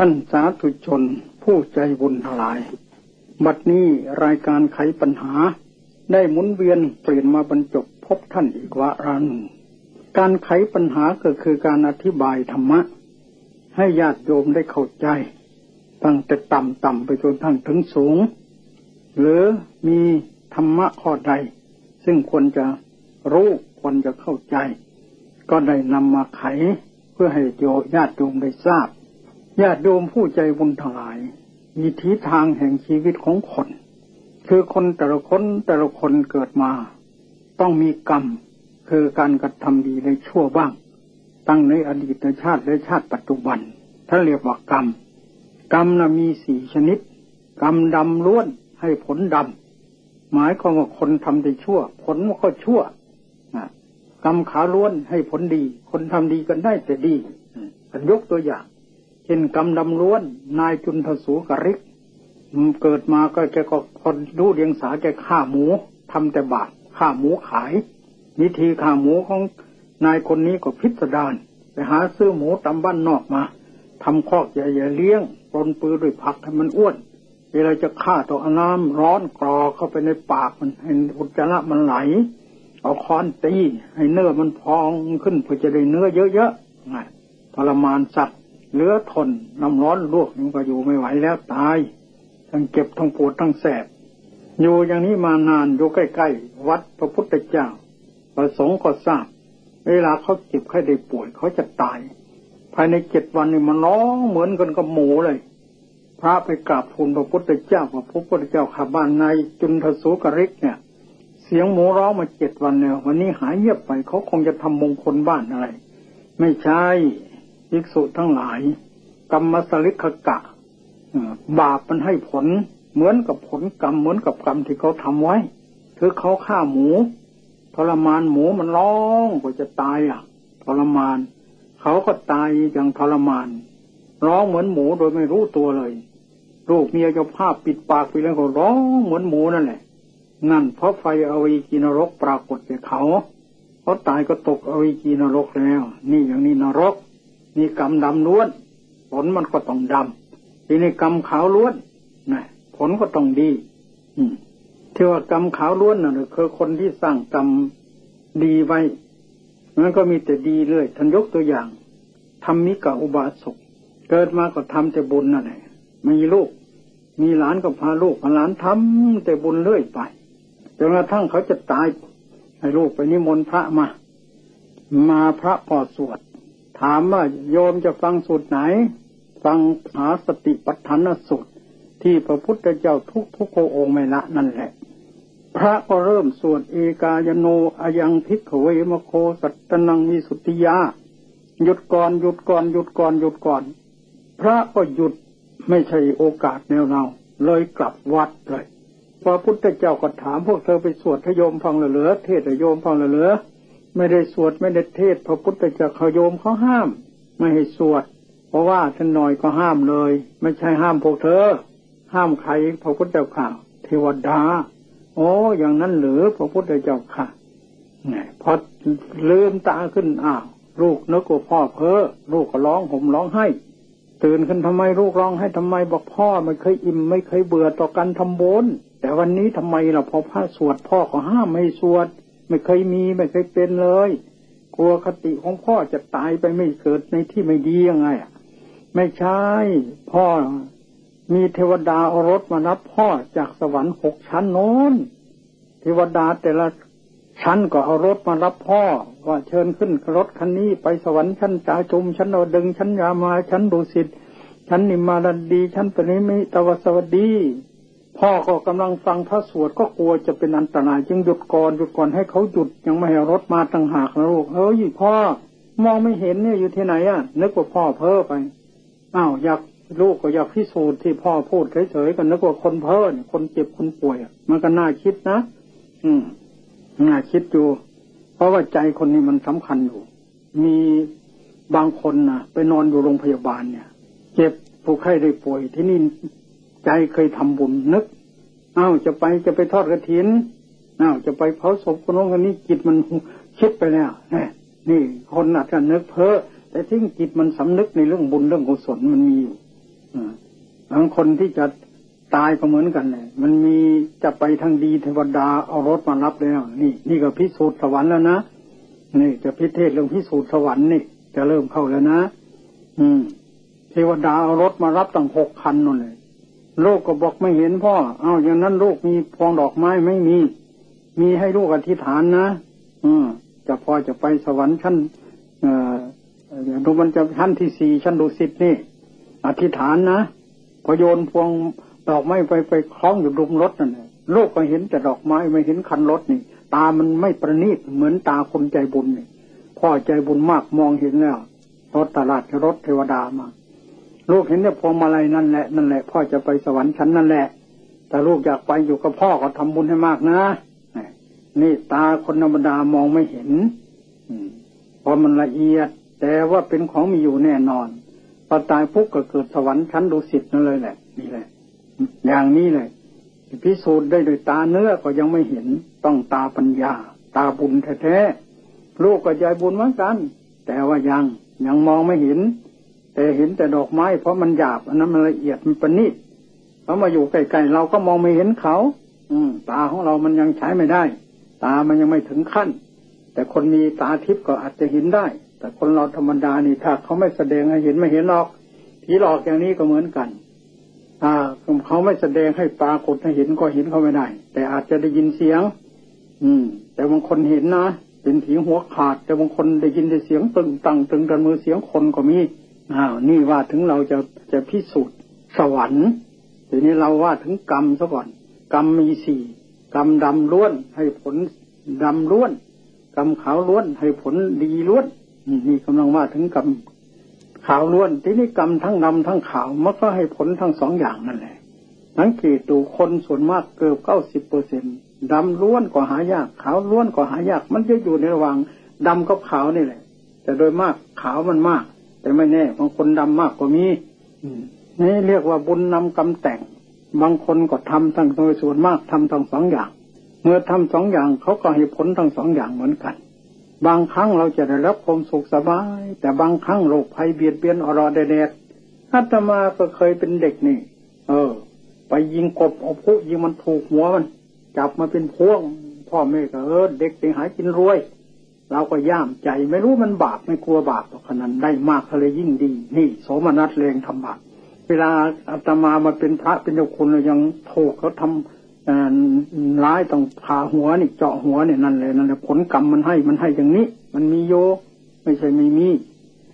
ท่านสาธุชนผู้ใจบุญทั้งหลาย บัดนี้รายการไขปัญหา ได้หมุนเวียนเปลี่ยนมาบรรจบพบท่านอีกวาระหนึ่ง การไขปัญหาก็คือการอธิบายธรรมะ ให้ญาติโยมได้เข้าใจ ตั้งแต่ต่ำต่ำไปจนทั้งถึงสูง หรือมีธรรมะข้อใด ซึ่งควรจะรู้ควรจะเข้าใจ ก็ได้นำมาไขเพื่อให้โยญาติโยมได้ทราบ ญาติโยมผู้ใจบุญทั้งหลายมีทีทางแห่งชีวิตของคน คือคนแต่ละคนแต่ละคนเกิดมา ต้องมีกรรม คือการกระทำดีในชั่วบ้าง ตั้งในอดีตชาติและชาติปัจจุบันท่านเรียกว่ากรรม กรรมนะมีสี่ชนิด กรรมดำล้วนให้ผลดำ หมายความว่าคนทำแต่ชั่ว ผลมันก็ชั่วกรรมขาล้วนให้ผลดี คนทำดีกันได้แต่ดียกตัวอย่าง เช่นกำดำล้วน นายจุนทสูกริก เกิดมาก็แกก็คนรู้เดียงสาแกฆ่าหมูทำแต่บาปฆ่าหมูขาย วิธีฆ่าหมูของนายคนนี้ก็พิสดารไปหาซื้อหมูตำบ้านนอกมาทำคอกใหญ่ๆเลี้ยงปนปือด้วยผักให้มันอ้วนเวลาจะฆ่าตัวน้ำร้อนกรอเข้าไปในปากมันให้อุจจาระมันไหล เอาค้อนตีให้เนื้อมันพองขึ้นเพื่อจะได้เนื้อเยอะๆทรมานสัตว์ เหลือทนน้ำร้อนลวกมันก็อยู่ไม่ไหวแล้วตาย ทั้งเก็บทั้งปวดทั้งแสบ อยู่อย่างนี้มานานอยู่ใกล้ๆ วัดพระพุทธเจ้า ประสงค์ก็ทราบ เวลาเขาเจ็บไข้ได้ป่วยเขาจะตาย ภายในเจ็ดวันนี่มันร้องเหมือนกันกับหมูเลยพระไปกราบทูลพระพุทธเจ้าว่าพระพุทธเจ้าขับบ้านในจุนทสุกริกเนี่ย เสียงหมูร้องมาเจ็ดวันแล้ววันนี้หายเงียบไปเขาคงจะทำมงคลบ้านอะไร ไม่ใช่ ภิกษุทั้งหลาย กรรมสลิกกะบาปมันให้ผลเหมือนกับผลกรรมเหมือนกับกรรมที่เขาทำไว้ คือเขาฆ่าหมูทรมานหมูมันร้องกว่าจะตายอะทรมาน เขาก็ตายอย่างทรมาน ร้องเหมือนหมูโดยไม่รู้ตัวเลยลูกเมียจะภาพปิดปากไปแล้วก็ร้องเหมือนหมูนั่นแหละ นั่นเพราะไฟอวีกีนรกปรากฏแก่เขาเขาตายก็ตกอวีกีนรกแล้ว นี่อย่างนี้นรก นี่กรรมดำล้วน ผลมันก็ต้องดำทีนี้กรรมขาวล้วนนะผลก็ต้องดีอืมที่ว่ากรรมขาวล้วนน่ะคือคนที่สร้างกรรมดีไว้มันก็มีแต่ดีเลยท่านยกตัวอย่างทำมิกะอุบาสกเกิดมาก็ทำแต่บุญนั่นแหละมีลูก มีหลานก็พาลูกพาหลานทำแต่บุญเรื่อยไปจนกระทั่งเขาจะตายให้ลูกไปนิมนต์พระมา มาพระปอสวด ถามว่าโยมจะฟังสูตรไหน ฟังหาสติปัฏฐานสูตร ที่พระพุทธเจ้าทุกทุกโองไม่ละนั่นแหละ พระก็เริ่มสวดเอกายโนอายังพิกเวมโคสัตนังมีสุติยา หยุดก่อนหยุดก่อนหยุดก่อนหยุดก่อน พระก็หยุดไม่ใช่โอกาสแนวเราเลยกลับวัดเลยพระพุทธเจ้าก็ถามพวกเธอไปสวดทโยมฟังเหลือเทศโยมฟังเหลือ ไม่ได้สวดไม่ได้เทศพระพุทธเจ้าขโยมเขาห้าม ไม่ให้สวด เพราะว่าท่านหน่อยก็ห้ามเลย ไม่ใช่ห้ามพวกเธอ ห้ามใครพระพุทธเจ้าข่าเทวดา โอ้อย่างนั้นหรือพระพุทธเจ้าค่ะเนี่ยพอลืมตาขึ้นอ้าวลูกนึกว่าพ่อเพ้อลูกก็ร้องห่มร้องไห้ตื่นขึ้นทำไมลูกร้องให้ทำไมบอกพ่อไม่เคยอิ่มไม่เคยเบื่อต่อการทำบุญแต่วันนี้ทำไมล่ะพอพระสวดพ่อก็ห้ามไม่สวด ไม่เคยมีไม่เคยเป็นเลย กลัวคติของพ่อจะตายไปไม่เกิดในที่ไม่ดียังไงอะไม่ใช่ พ่อ มีเทวดาอรถมารับพ่อจากสวรรค์หกชั้นโน้น เทวดาแต่ละชั้นก็เอารถมารับพ่อ ว่าเชิญขึ้นรถคันนี้ไปสวรรค์ชั้นจ่าจุมชั้นอดึงชั้นยามาชั้นดุสิตชั้นนิมารันดีชั้นปริมิตวสวัสดี พ่อก็กำลังฟังพระสวดก็กลัวจะเป็นอันตรายจึงหยุดก่อนหยุดก่อนให้เขาหยุดยังไม่ให้รถมาตั้งหากนะลูกเฮ้ยพ่อ มองไม่เห็นเนี่ยอยู่ที่ไหนอะนึกว่าพ่อเพ้อไปอ้าวอยากลูกก็อยากพิสูจน์ที่พ่อพูดเฉยๆกันนึกว่าคนเพ้อเนี่ยคนเจ็บคนป่วยมันก็น่าคิดนะอืมน่าคิดอยู่ เพราะว่าใจคนนี้มันสำคัญอยู่ มีบางคนนะไปนอนอยู่โรงพยาบาลเนี่ย เจ็บผู้ไข้ได้ป่วยที่นี่ ใจเคยทำบุญนึก เอ้าจะไปจะไปทอดกระถินเอ้าจะไปเผาศพคนโน้นคนนี้จิตมันคิดไปแล้วนี่นี่คนอาจจะนึกเพ้อแต่ที่จิตมันสำนึกในเรื่องบุญเรื่องกุศลมันมีอยู่บางคนที่จะตายก็เหมือนกันเลยมันมีจะไปทางดีเทวดาเอารถมารับแล้ว นี่ นี่ก็พิสูจน์สวรรค์แล้วนะนี่จะพิเทศเรื่องพิสูจน์สวรรค์นี่จะเริ่มเข้าแล้วนะ อืม เทวดาเอารถมารับตั้งหกคันนั่นเลย ลูกก็บอกไม่เห็นพ่อ เอาอย่างนั้นลูกมีพวงดอกไม้ไม่มี มีให้ลูกอธิษฐานนะอืมจะพอจะไปสวรรค์ชั้นเอ่อดูมันจะชั้นที่สี่ชั้นดุสิตนี่ อธิษฐานนะพอโยนพวงดอกไม้ไปไปคล้องอยู่ดุมรถนั่นละลูกก็เห็นแต่ดอกไม้ไม่เห็นคันรถนี่ ตามันไม่ประณีตเหมือนตาคนใจบุญนี่พ่อใจบุญมากมองเห็นแล้วรถตลาดรถเทวดามา ลูกเห็นเนี่ยพวงมาลัยนั่นแหละนั่นแหละพ่อจะไปสวรรค์ชั้นนั่นแหละ แต่ลูกอยากไปอยู่กับพ่อก็ทำบุญให้มากนะนี่ตาคนธรรมดามองไม่เห็นเพราะมันละเอียด แต่ว่าเป็นของมีอยู่แน่นอนพอตายปุ๊บก็เกิดสวรรค์ชั้นดุสิตนั่นเลยแหละ นี่แหละ อย่างนี้เลยพิสูจน์ได้โดยตาเนื้อก็ยังไม่เห็น ต้องตาปัญญา ตาบุญแท้ๆลูกก็ใจบุญเหมือนกัน แต่ว่ายังยังมองไม่เห็น แต่เห็นแต่ดอกไม้เพราะมันหยาบอันนั้นมันละเอียดมันประณีตเขามาอยู่ใกล้ๆเราก็มองไม่เห็นเขา อืม ตาของเรามันยังใช้ไม่ได้ ตามันยังไม่ถึงขั้น แต่คนมีตาทิพย์ก็อาจจะเห็นได้ แต่คนเราธรรมดานี่ถ้าเขาไม่แสดงให้เห็นไม่เห็นหรอกผีหลอกอย่างนี้ก็เหมือนกัน อ่าเขาไม่แสดงให้ปรากฏให้เห็นก็เห็นเขาไม่ได้ แต่อาจจะได้ยินเสียง อืม แต่บางคนเห็นนะเป็นผีหัวขาด แต่บางคนได้ยินแต่เสียงตึงตังตึงกันมือเสียงคนก็มี อ้าวนี่ว่าถึงเราจะจะพิสูจน์สวรรค์ทีนี้เราว่าถึงกรรมซะก่อน กรรมมีสี่กรรมดำล้วนให้ผลดำล้วน กรรมขาวล้วนให้ผลดีล้วนนี่กำลังว่าถึงกรรมขาวล้วน ทีนี้กรรมทั้งดำทั้งขาวมันก็ให้ผลทั้งสองอย่างนั่นแหละสังเกตดูคนส่วนมากเกือบเก้าสิบเปอร์เซ็นดำล้วนก็หายาก ขาวล้วนก็หายาก มันจะอยู่ในระหว่างดำกับขาวนี่แหละ แต่โดยมากขาวมันมาก แต่ไม่แน่บางคนดำมากกว่ามีนี่เรียกว่าบุญนำกรรมแต่ง บางคนก็ทำทั้งโดยส่วนมากทำทั้งสองอย่าง เมื่อทำสองอย่างเขาก็ให้ผลทั้งสองอย่างเหมือนกัน บางครั้งเราจะได้รับความสุขสบาย แต่บางครั้งโรคภัยเบียดเบียนอรอเดดอาตมาก็เคยเป็นเด็กนี่ เออ ไปยิงกบเอาพุยิงมันถูกหัวมัน จับมาเป็นพวง พ่อแม่ก็เออเด็กไปหายกินรวย เราก็ย่ามใจไม่รู้มันบาปไม่กลัวบาปต่อขนาดได้มากเลยยิ่งดี นี่โสมนัสเลงทำบาปเวลาอาตมามาเป็นพระเป็นเจ้าคุณเรายังถูกเขาทำร้ายต้องผ่าหัวนี่เจาะหัวเนี่ยนั่นเลยนั่นแหละผลกรรมมันให้มันให้อย่างนี้ มันมีโย ไม่ใช่ไม่มี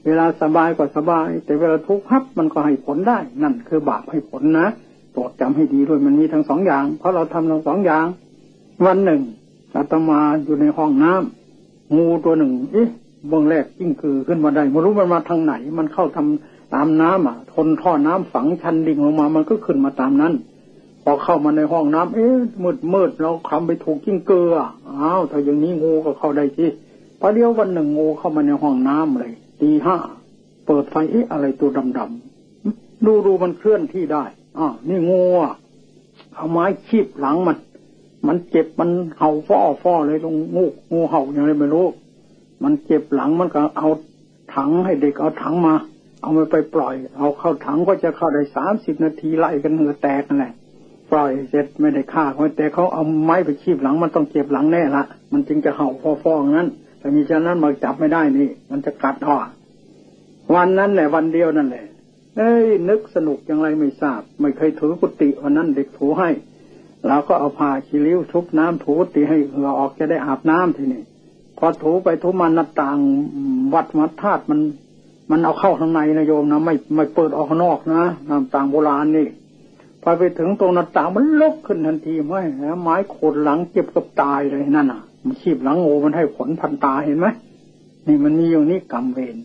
เวลาสบายก็สบาย แต่เวลาทุกข์พับมันก็ให้ผลได้ นั่นคือบาปให้ผลนะโปรดจำให้ดีด้วยมันมีทั้งสองอย่าง เพราะเราทำทั้งสองอย่าง วันหนึ่งอาตมาอยู่ในห้องน้ำ งูตัวหนึ่งเอ๊ะเบื้องแรกยิ่งคือขึ้นมาได้ไม่รู้มันมาทางไหน มันเข้าทำตามน้ำอะ ทนท่อน้ำฝังชันดิ่งลงมา มันก็ขึ้นมาตามนั้น พอเข้ามาในห้องน้ำเอ๊ะมืดมืดเราคำไปถูกจิ้งเกลืออ้าวถ้าอย่างนี้งูก็เข้าได้ที่พอเดียววันหนึ่งงูเข้ามาในห้องน้ำเลยตีห้าเปิดไฟเอ๊ะอะไรตัวดำๆดูดูมันเคลื่อนที่ได้อ่านี่งูอะเอาไม้คีบหลังมัน มันเจ็บมันเห่าฟ้อฟ้อเลยลงงูงูเห่าอย่างไรไม่รู้ มันเจ็บหลังมันก็เอาถังให้เด็กเอาถังมา เอาไปไปปล่อย เอาเข้าถังก็จะเข้าได้สามสิบนาทีไล่กันเหงือแตกนั่นแหละปล่อยเสร็จไม่ได้ฆ่าเขาแต่เขาเอาไม้ไปคีบหลังมันต้องเจ็บหลังแน่ละมันจึงจะเห่าฟอฟองนั้นแต่มีฉะนั้นมาจับไม่ได้นี่ มันจะกัดอ่อวันนั้นแหละวันเดียวนั่นแหละเอ้ยนึกสนุกอย่างไรไม่ทราบ ไม่เคยถือกุฏิวันนั้นเด็กถูให้ เราก็เอาผ้าขี้ริ้วทุบน้ำถูตีให้เหงื่อออกจะได้อาบน้ำทีนี้พอถูไปทุมันหน้าต่างวัดมัดธาตุมัน มันเอาเข้าข้างในนะโยมนะไม่ไม่เปิดออกข้างนอกนะน้ำต่างโบราณนี่พอไปถึงตรงหน้าต่างมันลุกขึ้นทันทีไม่ไม้โขดหลังเจ็บกับตายเลยนั่นอะ มันขีบหลังโง่มันให้ผลพันตาเห็นไหมนี่มันมีอย่างนี้กรรมเวร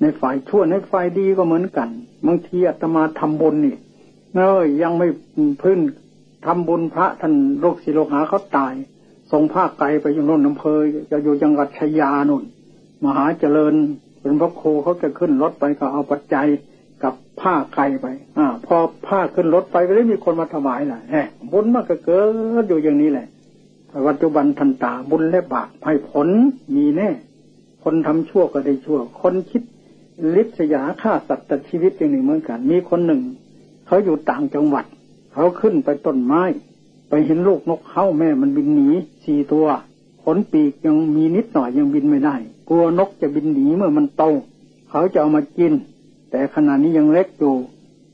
ในฝ่ายชั่วในฝ่ายดีก็เหมือนกันบางทีอาตมาทำบุญนี่เอ้ยยังไม่พื้น ทำบุญพระท่านโรคศิโลหาเขาตายส่งผ้าไกลไปยังโน่นอำเภอจะอยู่จังหวัดชัยยานุนมหาเจริญเป็นพระโคเขาจะขึ้นรถไปก็เอาปัจจัยกับผ้าไกลไปอ่าพอผ้าขึ้นรถไปก็ได้มีคนมาถวายแหละแหมบุญมากก็เกิดอยู่อย่างนี้แหละปัจจุบันทันตาบุญและบาปให้ผลมีแน่ คนทำชั่วก็ได้ชั่ว คนคิดลิษยาฆ่าสัตว์ตัดชีวิตอย่างหนึ่งเหมือนกัน มีคนหนึ่ง เขาอยู่ต่างจังหวัด เขาขึ้นไปต้นไม้ ไปเห็นลูกนกเข้าแม่มันบินหนีสี่ตัวขนปีกยังมีนิดหน่อยยังบินไม่ได้ กลัวนกจะบินหนีเมื่อมันโต เขาจะเอามากิน แต่ขณะนี้ยังเล็กอยู่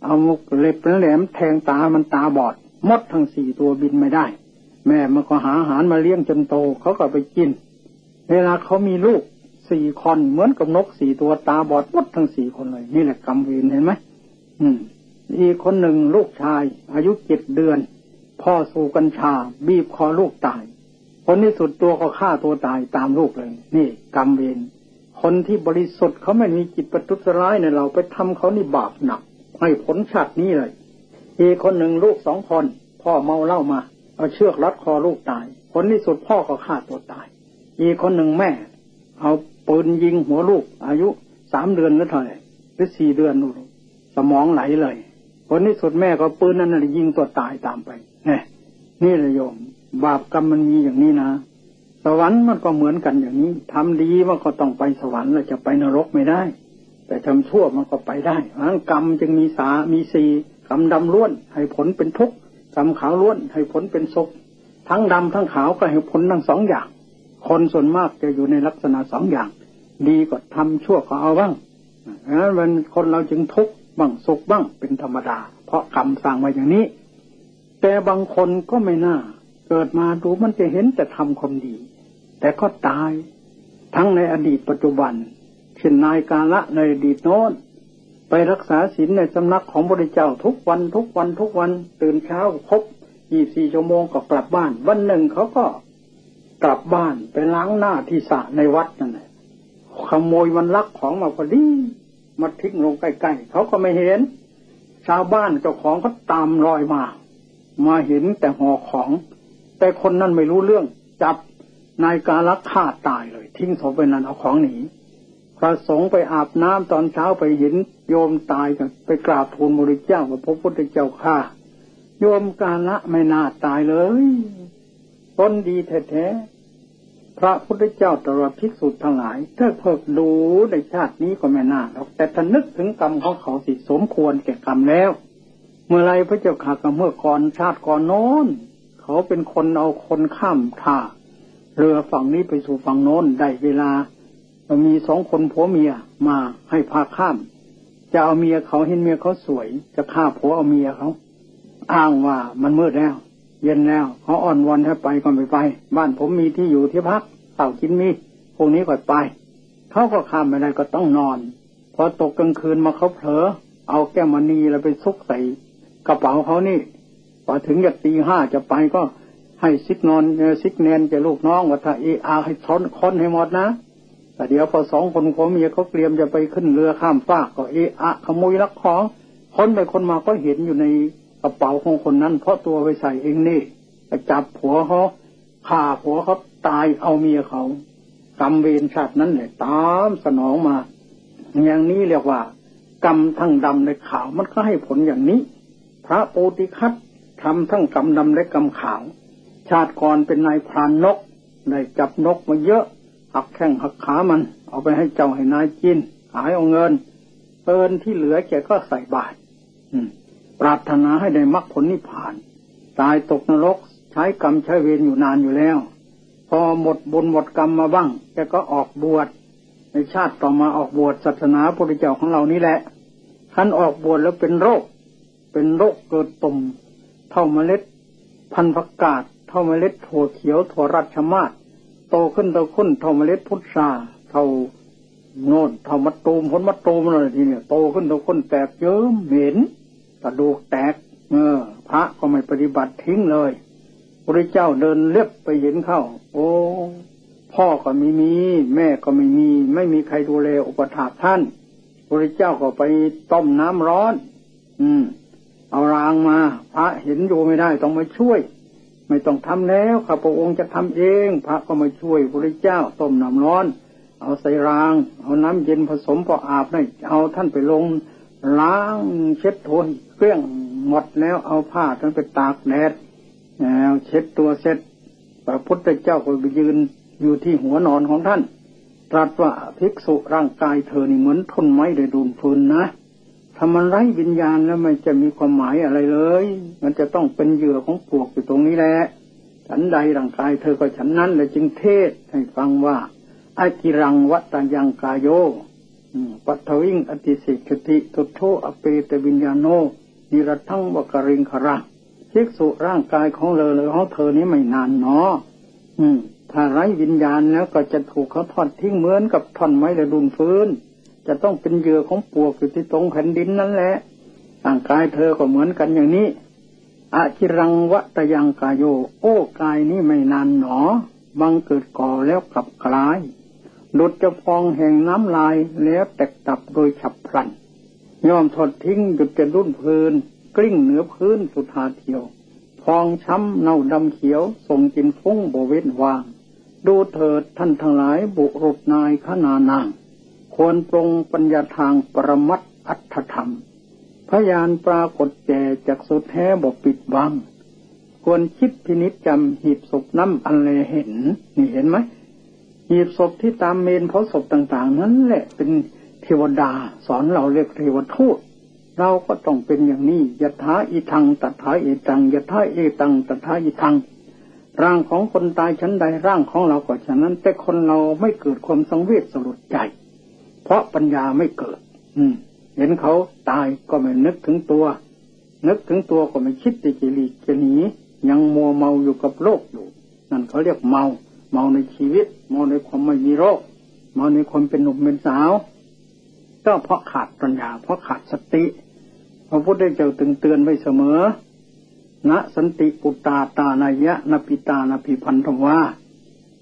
เอามุกเล็บแหลมแทงตามันตาบอดมดทั้งสี่ตัวบินไม่ได้ แม่มันก็หาอาหารมาเลี้ยงจนโตเขาก็ไปกิน เวลาเขามีลูกสี่คนเหมือนกับนกสี่ตัวตาบอดมดทั้งสี่คนเลย นี่แหละกรรมเวรเห็นไหมอืม อีกคนหนึ่งลูกชาย อายุเจ็ดเดือน พ่อสูกัญชา บีบคอลูกตายผลที่สุดตัวก็ฆ่าตัวตายตามลูกเลย นี่ กรรมเวรคนที่บริสุทธิ์เขาไม่มีจิตประทุษร้ายในเราไปทำเขานี่บาปหนัก ให้ผลชาตินี้เลยอีกคนหนึ่งลูกสองคน พ่อเมาเหล้ามาเอาเชือกรัดคอลูกตาย ผลที่สุดพ่อก็ฆ่าตัวตาย อีกคนหนึ่งแม่ เอาปืนยิงหัวลูก อายุสามเดือนแล้วเท่าไหร่หรือสี่เดือนนู่นสมองไหลเลย ผลที่สุดแม่ก็ปืนนั้นเลยยิงตัวตายตามไปนี่นี่เลยโยม บาปกรรมมันมีอย่างนี้นะสวรรค์มันก็เหมือนกันอย่างนี้ทำดีมันก็ต้องไปสวรรค์เราจะไปนรกไม่ได้ แต่ทำชั่วมันก็ไปได้เพราะกรรมจึงมีสามีสีกรรมดำล้วน ให้ผลเป็นทุกข์กรรมขาวล้วน ให้ผลเป็นสุขทั้งดำทั้งขาวก็ให้ผลทั้งสองอย่าง คนส่วนมากจะอยู่ในลักษณะสองอย่าง ดีก็ทำชั่วก็เอาบ้างดังนั้นมันคนเราจึงทุกข์ บ้างสุขบ้างเป็นธรรมดา เพราะกรรมสร้างไว้อย่างนี้ แต่บางคนก็ไม่น่า เกิดมาดูมันจะเห็นแต่ทำความดี แต่ก็ตาย ทั้งในอดีตปัจจุบัน เช่นนายกาละในอดีตโน้นไปรักษาศีลในสำนักของพระเจ้าทุกวันทุกวันทุกวันตื่นเช้าครบยี่สี่ชั่วโมงก็กลับบ้าน วันหนึ่งเขาก็กลับบ้านไปล้างหน้าที่สระในวัดนั่นแหละขโมยมันลักของมาพอดี มาทิ้งลงใกล้ๆเขาก็ไม่เห็น ชาวบ้านเจ้าของก็ตามรอยมา มาเห็นแต่ห่อของ แต่คนนั้นไม่รู้เรื่อง จับนายกาลักฆ่าตายเลย ทิ้งศพไปนั้นเอาของหนีพระสงฆ์ไปอาบน้ำตอนเช้าไปเห็นโยมตายกันไปกราบทูลบริเจ้าว่าพระพุทธเจ้าฆ่าโยมกาละไม่น่าตายเลยต้นดีแท้ๆ พระพุทธเจ้าตรัสภิกษุทั้งหลายถ้าเพิกดูในชาตินี้ก็ไม่น่าหรอกแต่ถ้านึกถึงกรรมของเขาสิสมควรแก่กรรมแล้ว เมื่อไรพระเจ้าข่าก็เมื่อก่อนชาติก่อนโน้น เขาเป็นคนเอาคนข้ามท่าเรือฝั่งนี้ไปสู่ฝั่งโน้นได้เวลามีสองคนผัวเมียมาให้พาข้าม จะเอาเมียเขาเห็นเมียเขาสวย จะฆ่าผัวเอาเมียเขาอ้างว่ามันมืดแล้ว เย็นแล้วเขาอ่อนวอนให้ไปก็ไม่ไป บ้านผมมีที่อยู่ที่พักเต่ากินมีพวกนี้ก็ไปเขาก็ข้ามไม่ได้ก็ต้องนอน พอตกกลางคืนมาเขาเผลอ เอาแก้มมณีแล้วไปซุกใส่กระเป๋าเขานี่พอถึงจะตีห้าจะไปก็ให้ซิกนอนซิกแนนจะลูกน้องว่าถ้าเออาให้ช้อนค้นให้หมดนะแต่เดี๋ยวพอสองคนผัวเมียเขาเตรียมจะไปขึ้นเรือข้ามฟากก็เออาขโมยลักของ คนไปคนมาก็เห็นอยู่ใน กระเป๋าของคนนั้น เพราะตัวไปใส่เองนี่ไปจับผัวเขาฆ่าผัวเขาตายเอาเมียเขากรรมเวรชาตินั้นเนี่ยตามสนองมา อย่างนี้เรียกว่า กรรมทั้งดำในขาวมันก็ให้ผลอย่างนี้ พระโปติคัตทำทั้งกำดำและกำขาว ชาติก่อนเป็นนายพรานนกได้จับนกมาเยอะ หักแข้งหักขามัน เอาไปให้เจ้าให้นายกินขายเอาเงินเปินที่เหลือแกก็ใส่บาตร ปรารถนาให้ได้มรรคผลนิพพาน ตายตกนรกใช้กรรมใช้เวรอยู่นานอยู่แล้ว พอหมดบุญหมดกรรมมาบ้างแกก็ออกบวชในชาติต่อมาออกบวชศาสนาพระเจ้าของเรานี่แหละท่านออกบวชแล้วเป็นโรค เป็นโรคเกิดตุ่มเท่าเมล็ด พันธุ์ผักกาดเท่าเมล็ดถั่วเขียวถั่วรัชมาศโตขึ้นโตขึ้นเท่าเมล็ดพุทราเท่าโน่นเท่ามัดตูมผลมัดตูมอะไรทีเนี่ยโตขึ้นโตขึ้นแตกเยิ้มเหม็น กระดูกแตก เออ พระก็ไม่ปฏิบัติทิ้งเลยพระเจ้าเดินเล็บไปเห็นเข้า โอ้ พ่อก็ไม่มี แม่ก็ไม่มี ไม่มีใครดูแลอุปถัมภ์ท่านพระเจ้าก็ไปต้มน้ำร้อน อืม เอารางมา พระเห็นอยู่ไม่ได้ต้องมาช่วย ไม่ต้องทำแล้วข้าพระองค์จะทำเอง พระก็มาช่วยพระเจ้าต้มน้ำร้อน เอาใส่ราง เอาน้ำเย็นผสมพออาบได้เอาท่านไปลง ล้างเช็ดทนเครื่องหมดแล้วเอาผ้าท่านไปตากแดดแล้วเช็ดตัวเสร็จพระพุทธเจ้าก็ไปยืนอยู่ที่หัวนอนของท่าน ตรัสว่าภิกษุร่างกายเธอนี่เหมือนทนไม้ได้ดูนฟืนนะไฟถ้ามันไร้วิญญาณแล้วมันจะมีความหมายอะไรเลย มันจะต้องเป็นเหยื่อของปวกอยู่ตรงนี้แหละฉันใดร่างกายเธอก็ฉันนั้นเลยจึงเทศให้ฟังว่าอากิรังวัตยังกายโย ปัทวิงอติสิกติตุโทอเปตวิญญาโน นิรทั้งวกริงคระภิกษุร่างกายของเลอเลยของเธอนี้ไม่นานเนาะอืม ถ้าไร้วิญญาณแล้วก็จะถูกเขาทอดทิ้งเหมือนกับท่อนไม้ระดุนฟื้น จะต้องเป็นเหยื่อของปวกอยู่ที่ตรงแผ่นดินนั่นแหละร่างกายเธอก็เหมือนกันอย่างนี้อาชิรังวะตยังกายโย โอ้กายนี้ไม่นานหนอ บังเกิดก่อแล้วกลับกลาย ดุดจะพองแห่งน้ำลายแล้วแตกตับโดยฉับพลันยอมถอดทิ้งหยุดจะรุ่นพื้น กลิ้งเหนือพื้นสุธาเทียว พองช้ำเน่าดำเขียวส่งกินฟุ้งโบเวนวาง ดูเถิดท่านทั้งหลายบุรุษนายขนานาง ควรปรงปัญญาทางปรมัตอัตธรรม พยานปรากฏแก่จากสุดแท้บอกปิดบัง ควรคิดพินิจจำหีบศพน้ำอันเลเห็น นี่เห็นไหม หีบศพที่ตามเมนเผาศพต่าง ๆ นั้นแหละเป็นเทวดา สอนเราเรียกเทวทูตเราก็ต้องเป็นอย่างนี้ยถาอิทังตัถาอิตังยถาเอตังตัถาอิทัง ร่างของคนตายชั้นใดร่างของเราก็ฉะนั้น แต่คนเราไม่เกิดความสังเวชสลดใจ เพราะปัญญาไม่เกิด อืม เห็นเขาตายก็ไม่นึกถึงตัว นึกถึงตัวก็ไม่คิดจะหลีกจะหนียังมัวเมาอยู่กับโลกอยู่ นั่นเขาเรียกเมา เมาในชีวิต เมาในความไม่มีโรค เมาในความเป็นหนุ่มเป็นสาว ก็เพราะขาดปัญญา เพราะขาดสติพระพุทธเจ้าตึงเตือนไว้เสมอณสันติปุตตาตานายะนปิตานพิพันธว่า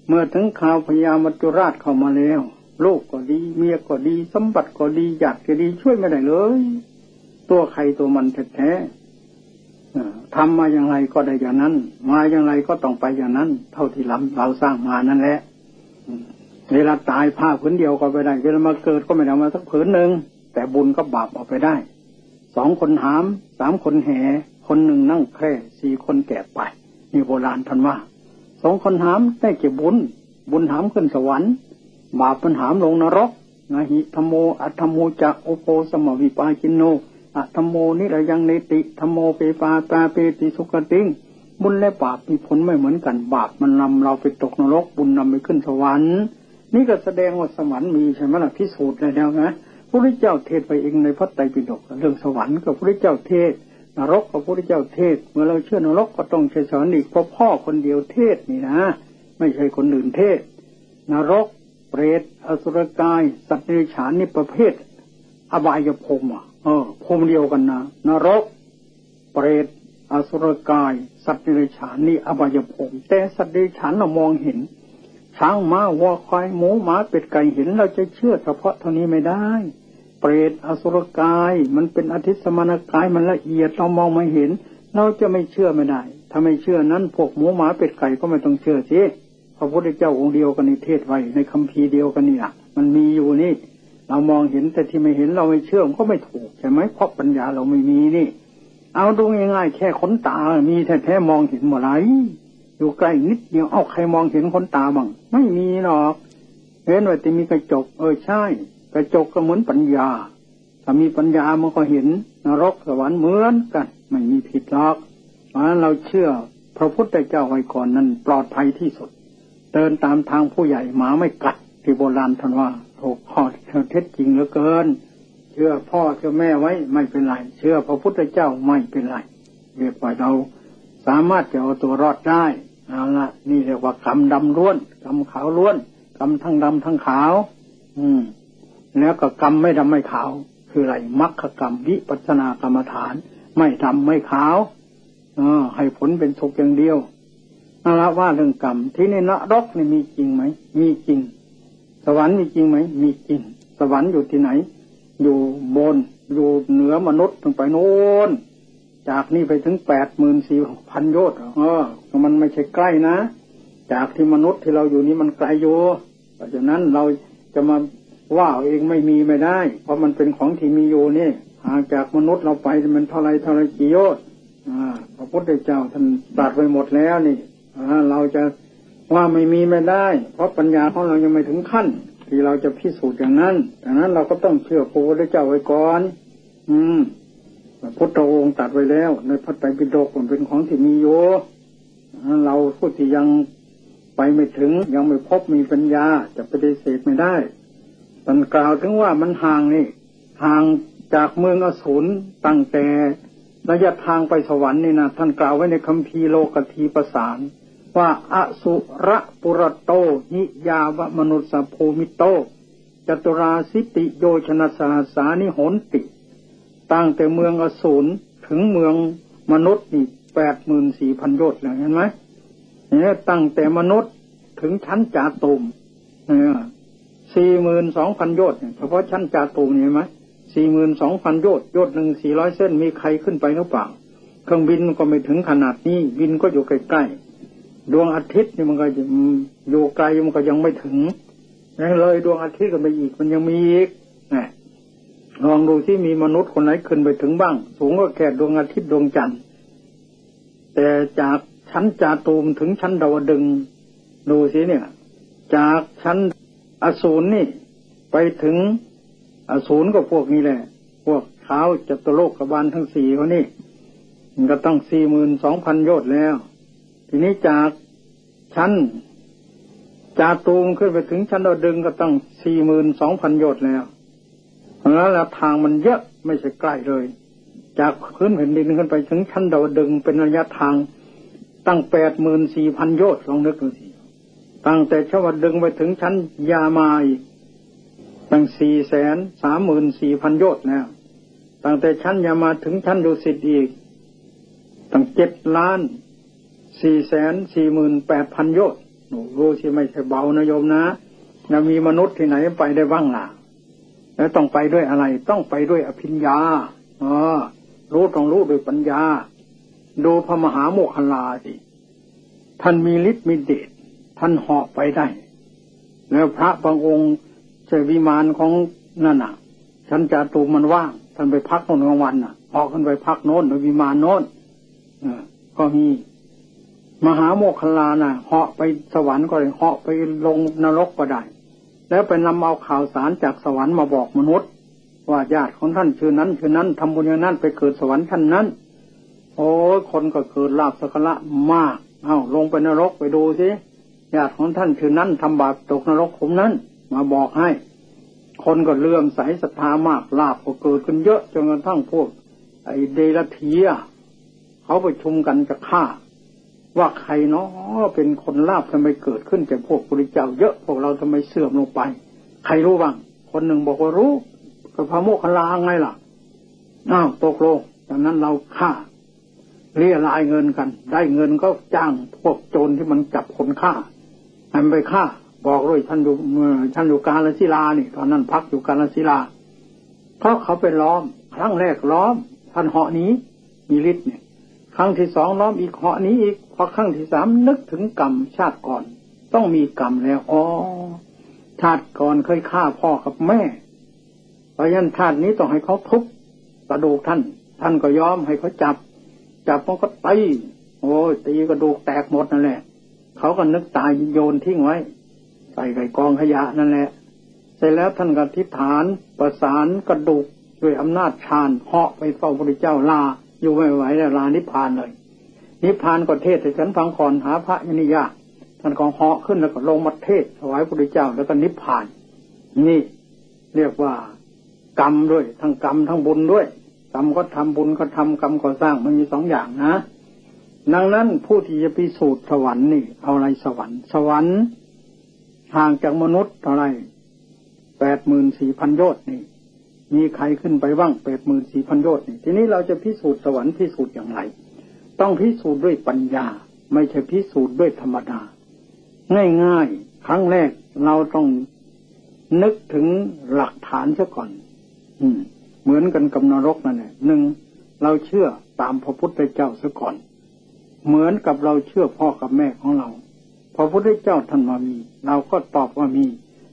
เมื่อถึงข่าวพญามัจจุราชเข้ามาแล้วลูกก็ดีเมียก็ดี สมบัติก็ดีอยากก็ดีช่วยไม่ได้เลย ตัวใครตัวมันแท้ๆ ทำมาอย่างไรก็ได้อย่างนั้น มาอย่างไรก็ต้องไปอย่างนั้น เท่าที่เราเราสร้างมานั่นแหละเวลาตายผ้าผืนเดียวก็ไปได้เวลามาเกิดก็ไม่ได้มาสักผืนหนึ่งแต่บุญก็บาปออกไปได้สองคนหามสามคนแห่คนหนึ่งนั่งแคร่สี่คนแก่ไปนี่โบราณท่านว่าสองคนหามได้เก็บบุญ บุญหามขึ้นสวรรค์ บาปมันหามลงนรกนะหิธโมอัตโมจะโอโปสมวิปาจินโน อัตโมนิระยังเนติธรรมโมเปปาตาเปติสุกติงบุญและบาปมีผลไม่เหมือนกันบาปมันนำเราไปตกนรก บุญนำไปขึ้นสวรรค์ นี่ก็แสดงว่าสวรรค์มีใช่ไหมล่ะพิสูจน์แล้วนะพระพุทธเจ้าเทศไปเองในพระไตรปิฎกเรื่องสวรรค์กับพระพุทธเจ้าเทศนรกกับพระพุทธเจ้าเทศ เมื่อเราเชื่อนรกก็ต้องใช้สอนอีกเพราะพ่อคนเดียวเทศนี่นะ ไม่ใช่คนอื่นเทศ นรก เปรตอสุรกาย สัตว์เดรัจฉานนี่ประเภท อบายภูมิอะ เออภูมิเดียวกันนะนรก เปรตอสุรกาย สัตว์เดรัจฉานนี่อบายภูมิแต่สัตว์เดรัจฉานเรามองเห็น ช้างม้าวัวควายหมูหมาเป็ดไก่เห็นเราจะเชื่อเฉพาะเท่านี้ไม่ได้ เปรตอสุรกาย มันเป็นอธิสมานกายมันละเอียดเรามองไม่เห็น เราจะไม่เชื่อไม่ได้ถ้าไม่เชื่อนั้นพวกหมูหมาเป็ดไก่ก็ไม่ต้องเชื่อสิพระพุทธเจ้าองค์เดียวกันในเทศไว้ในคัมภีร์เดียวกันนี่อะมันมีอยู่นี่ เรามองเห็นแต่ที่ไม่เห็นเราไม่เชื่อมก็ไม่ถูกใช่ไหมเพราะปัญญาเราไม่มีนี่ เอาดูง่ายๆแค่ขนตา มีแท้ๆมองเห็นหมดไรอยู่ใกล้นิดเดียวเอาใครมองเห็นคนตาบ้างไม่มีหรอกเห็นว่าจะมีกระจก เออใช่ กระจกก็เหมือนปัญญา ถ้ามีปัญญามันก็เห็นนรกสวรรค์เหมือนกันไม่มีผิดหรอกเพราะฉะนั้นเราเชื่อพระพุทธเจ้าไว้ก่อนนั้นปลอดภัยที่สุด เดินตามทางผู้ใหญ่หมาไม่กัดที่โบราณท่านว่า ถูกข้อเท็จจริงเหลือเกิน เชื่อพ่อเชื่อแม่ไว้ไม่เป็นไร เชื่อพระพุทธเจ้าไม่เป็นไรเรียกว่าเราสามารถจะเอาตัวรอดได้เอาละนี่เรียกว่ากรรมดำล้วนกรรมขาวล้วนกรรมทั้งดำทั้งขาว อืม แล้วก็กรรมไม่ดำไม่ขาว คืออะไรมรรคกรรมวิปัสสนากรรมฐาน ไม่ดำไม่ขาวอให้ผลเป็นสุขอย่างเดียวนั่นละว่าเรื่องกรรมที่ในนรกนี่มีจริงไหม มีจริง สวรรค์มีจริงไหม มีจริง สวรรค์อยู่ที่ไหน อยู่บน อยู่เหนือมนุษย์ถึงไปโน้น จากนี่ไปถึงแปดหมื่นสี่พันโยชน์เออ มันไม่ใช่ใกล้นะ จากที่มนุษย์ที่เราอยู่นี้มันไกลอยู่เพราะฉะนั้นเราจะมาว่าเองไม่มีไม่ได้ เพราะมันเป็นของที่มีอยู่นี่ห่างจากมนุษย์เราไปมันเท่าไรเท่าไรกี่โยชน์พระพุทธเจ้าท่านตรัสไว้หมดแล้วนี่เราจะ ว่าไม่มีไม่ได้ เพราะปัญญาของเรายังไม่ถึงขั้น ที่เราจะพิสูจน์อย่างนั้นดังนั้นเราก็ต้องเชื่อพระพุทธเจ้าไว้ก่อน อืมพุทธองค์ตัดไว้แล้ว ในพระไตรปิฎกมันเป็นของที่มีอยู่เราผู้ที่ยังไปไม่ถึงยังไม่พบมีปัญญาจะปฏิเสธไม่ได้มันกล่าวถึงว่ามันห่างนี่ห่างจากเมืองอสูรตั้งแต่ระยะทางไปสวรรค์นี่นะท่านกล่าวไว้ในคัมภีร์โลกทีประสาน ว่าอสุระปุรโตนิยาวมนุสภูมิโต จตุราสิติโยชนสาสานิหนติ ตั้งแต่เมืองอสูรถึงเมืองมนุษย์นี่แปดหมื่นสี่พันโยชน์เลยเห็นไหมเนี่ยตั้งแต่มนุษย์ถึงชั้นจาตุมเนี่ยสี่หมื่นสองพันโยชน์เฉพาะชั้นจาตุมเห็นไหมสี่หมื่นสองพันโยชน์โยชน์หนึ่งสี่ร้อยเส้นมีใครขึ้นไปหรือเปล่า เครื่องบินก็ไม่ถึงขนาดนี้บินก็อยู่ใกล้ๆ ดวงอาทิตย์นี่มันก็อยู่ไกลมันก็ยังไม่ถึงนั่นเลยดวงอาทิตย์ก็ไปอีกมันยังมีอีกนะลองดูที่มีมนุษย์คนไหนขึ้นไปถึงบ้าง สูงก็แค่ดวงอาทิตย์ดวงจันทร์แต่จากชั้นจาตูมถึงชั้นดาวดึง ดูสิเนี่ย จากชั้นอสูรนี่ ไปถึงอสูรก็พวกนี้แหละ พวกเท้าจัตุโลกกบาลทั้งสี่เขานี่มันก็ต้องสี่หมื่นสองพันโยชน์แล้ว ทีนี้จากชั้นจาตูมขึ้นไปถึงชั้นดาวดึงก็ต้องสี่หมื่นสองพันโยชน์แล้วแล้วทางมันเยอะไม่ใช่ใกล้เลย จากพื้นแผ่นดินขึ้นไปถึงชั้นดาวดึงเป็นระยะทางตั้งแปดหมื่นสี่พันโยชน์ลองนึกดูสิตั้งแต่ชวดึงไปถึงชั้นยามาอีกตั้งสี่แสนสามหมื่นสี่พันโยชน์แล้วตั้งแต่ชั้นยามาถึงชั้นดุสิตอีกตั้งเจ็ดล้าน สี่แสนสี่หมื่นแปดพันโยชน์รู้สิไม่ใช่เบานะโยมนะจะมีมนุษย์ที่ไหนไปได้บ้างล่ะ แล้วต้องไปด้วยอะไร ต้องไปด้วยอภิญญาอ๋อรู้ต้องรู้ด้วยปัญญา ดูพระมหาโมคคลาสิ ท่านมีฤทธิ์มีเดช ท่านเหาะไปได้ แล้วพระบางองค์ใช้วิมานของนั่นน่ะ ฉันจะตูมันว่าง ท่านไปพักโน่นกลางวันน่ะเหาะขึ้นไปพักโน้นในวิมานโน้นก็มี มหาโมคคลาน่ะเหาะไปสวรรค์ก็ได้เหาะไปลงนรกก็ได้ แล้วไปนำเอาข่าวสารจากสวรรค์มาบอกมนุษย์ ว่าญาติของท่านชื่อนั้นชื่อนั้นทำบุญอย่างนั้นไปเกิดสวรรค์ท่านนั้น โอ้คนก็เกิดลาบสักละมาก เอาลงไปนรกไปดูสิญาติของท่านชื่อนั้นทำบาปตกนรกขุมนั้น มาบอกให้ คนก็เลื่อมใสศรัทธามากลาบก็เกิดกันเยอะจนกระทั่งพวก ไอเดรัจฉีเขาไปชุมกันจะฆ่า ว่าใครเนาะเป็นคนลาบทำไมเกิดขึ้นแก่พวกบริเจ้าเยอะพวกเราทำไมเสื่อมลงไป ใครรู้บ้าง คนหนึ่งบอกว่ารู้กับพระโมคคัลลาไงล่ะอ้าวตกลงจากนั้นเราฆ่าเรียรายเงินกัน ได้เงินก็จ้างพวกโจรที่มันจับคนฆ่าให้ไปฆ่า บอกด้วยท่านอยู่ท่านอยู่กาลศิลานี่ ตอนนั้นพักอยู่กาลศิลาเพราะเขาเป็นล้อม ครั้งแรกล้อม ท่านเหาะนี้มีฤทธิ์เนี่ย ครั้งที่สองล้อมอีกเหาะนี้อีกพอครั้งที่สามนึกถึงกรรมชาติก่อน ต้องมีกรรมแล้วอ๋อชาติก่อนเคยฆ่าพ่อกับแม่ เพราะฉะนั้นชาตินี้ต้องให้เขาทุบกระดูกท่าน ท่านก็ยอมให้เขาจับ จับมันก็ตีโอ้ยตีกระดูกแตกหมดนั่นแหละเขาก็นึกตายโยนทิ้งไว้ ใส่ไก่กองขยะนั่นแหละ เสร็จแล้วท่านก็ทิฏฐานประสานกระดูกด้วยอำนาจฌานเหาะไปเฝ้าพระเจ้าลา อยู่ไม่ไหวแล้วลานิพพานเลย นิพพานก็เทศให้ฉันฟังก่อนหาพระยนิยาท่านของเหาะขึ้นแล้วก็ลงมาเทศถวายพระเจ้าแล้วก็นิพพาน นี่เรียกว่ากรรมด้วย ทั้งกรรมทั้งบุญด้วยกรรมก็ทำบุญก็ทำกรรมก็สร้างมันมีสองอย่างนะ ดังนั้นผู้ที่จะพิสูจน์สวรรค์นี่ เอาอะไรสวรรค์ สวรรค์ห่างจากมนุษย์เท่าไรแปดหมื่นสี่พันโยชน์นี่ มีใครขึ้นไปบ้างแปดหมื่นสี่พันโยชน์ทีนี้เราจะพิสูจน์สวรรค์พิสูจน์อย่างไร ต้องพิสูจน์ด้วยปัญญา ไม่ใช่พิสูจน์ด้วยธรรมดา ง่ายๆ ครั้งแรกเราต้องนึกถึงหลักฐานซะก่อน อืม เหมือนกันกับนรกนั่นแหละหนึ่งเราเชื่อตามพระพุทธเจ้าซะก่อน เหมือนกับเราเชื่อพ่อกับแม่ของเรา พระพุทธเจ้าท่านมามี เราก็ตอบว่ามี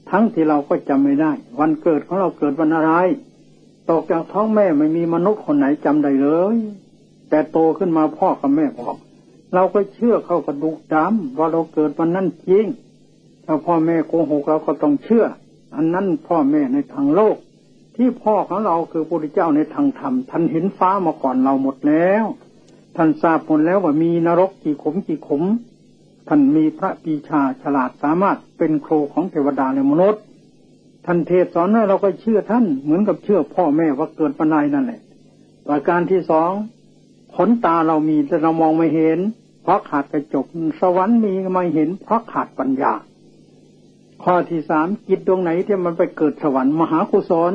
ทั้งที่เราก็จำไม่ได้ วันเกิดของเราเกิดวันอะไร ตกจากท้องแม่ไม่มีมนุษย์คนไหนจำได้เลย แต่โตขึ้นมาพ่อกับแม่บอก เราก็เชื่อเข้ากระดูกดำว่าเราเกิดวันนั้นจริง ถ้าพ่อแม่โกหกเราก็ต้องเชื่อ อันนั้นพ่อแม่ในทางโลก ที่พ่อของเราคือพระพุทธเจ้าในทางธรรมท่านเห็นฟ้ามาก่อนเราหมดแล้ว ท่านทราบหมดแล้วว่ามีนรกกี่ขมกี่ขมท่านมีพระปีชาฉลาดสามารถเป็นครูของเทวดาและมนุษย์ ท่านเทศสอนให้เราก็เชื่อท่านเหมือนกับเชื่อพ่อแม่ว่าเกิดปัญญานั่นแหละประการที่สองขนตาเรามีแต่เรามองไม่เห็น เพราะขาดกระจกสวรรค์มีไม่เห็น เพราะขาดปัญญา ข้อที่สามจิตดวงไหนที่มันไปเกิดสวรรค์มหากุศล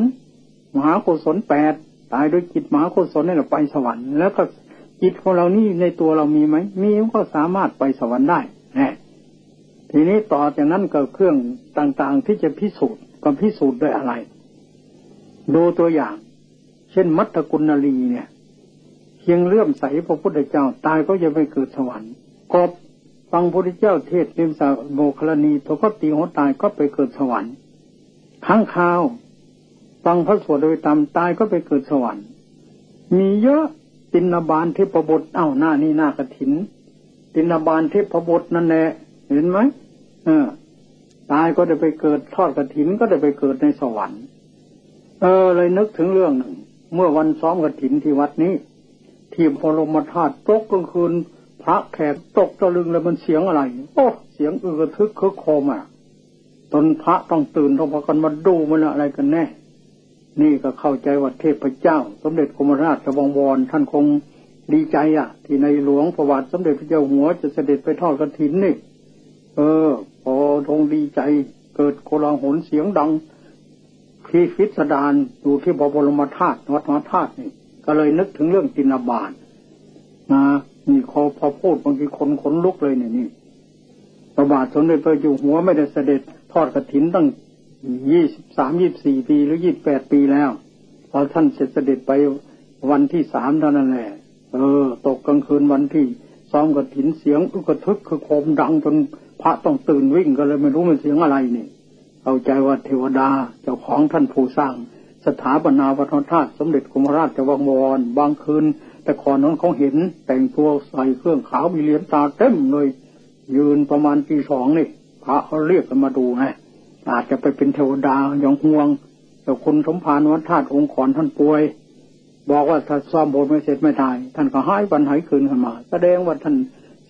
มหากุศลแปดตายด้วยจิตมหากุศลนี่แหละไปสวรรค์แล้วก็จิตของเรานี่ในตัวเรามีไหมมีก็สามารถไปสวรรค์ได้แน่ทีนี้ต่อจากนั้นก็เครื่องต่างๆที่จะพิสูจน์ ก็พิสูจน์ด้วยอะไร ดูตัวอย่าง เช่นมัตตกุณลีเนี่ย เพียงเลื่อมใสพระพุทธเจ้าตายก็จะไปเกิดสวรรค์กบฟังพระพุทธเจ้าเทศเรื่องสาโมคลณีทก็ตีหัวตายก็ไปเกิดสวรรค์ข้างข้าว ฟังพระสวดโดยตามตายก็ไปเกิดสวรรค์ มีเยอะตินาบาลเทพบุตรเอ้าหน้านี่หน้ากระถิน ตินาบาลเทพบุตรนั่นแหละเห็นไหมเออ ตายก็ได้ไปเกิดทอดกระถินก็ได้ไปเกิดในสวรรค์ เออ เลยนึกถึงเรื่องหนึ่ง เมื่อวันซ้อมกระถินที่วัดนี้ ที่พรมธาตุตกกลางคืน พระแขกตกตะลึงแล้วมันเสียงอะไร โอ้เสียงอือทึกคือโคมอะตนพระต้องตื่นต้องพากันมาดูมันอะไรกันแน่ นี่ก็เข้าใจว่าเทพเจ้า สมเด็จกรมราชวังวรท่านคงดีใจอะ ที่ในหลวงประวัติสมเด็จพระเจ้าหัวจะเสด็จไปทอดกระถินนี่ เออ พอทงดีใจเกิดโกลาหลเสียงดังที่ฟิสดานอยู่ที่บรมธาตุวัดมธาตุนี่ก็เลยนึกถึงเรื่องจินาบาลนะนี่พอพอพูดบางทีคนขนลุกเลยเนี่ยนี่ประบาทสมเด็จพระเจ้าหัวไม่ได้เสด็จทอดกระถินตั้งยี่สิบสามยี่บสี่ปีหรือยี่บแปดปีแล้วพอท่านเสร็จเสด็จไปวันที่สามเท่านั้นแหละเออ ตกกลางคืนวันที่ซ้อมกระถินเสียงอึกระทึกคือโคมดังจน พระต้องตื่นวิ่งก็เลยไม่รู้มันเสียงอะไรนี่เข้าใจว่าเทวดาเจ้าของท่านผู้สร้าง สถาปนาวัฒนธาตุสมเด็จกรมราชวังวรบางคืน แต่ก่อนนั้นเขาเห็น แต่งตัวใส่เครื่องขาวมีเหรียญตาเต็มเลย ยืนประมาณปีสองนี่พระเขาเรียกกันมาดูไงอาจจะไปเป็นเทวดาอย่างห่วงแต่คุณสมภารวัดธาตุองค์ขอนท่านป่วย บอกว่าถ้าซ่อมโบสถ์ไม่เสร็จไม่ตายท่านก็หายวันหายคืนขึ้นมา แสดงว่าท่าน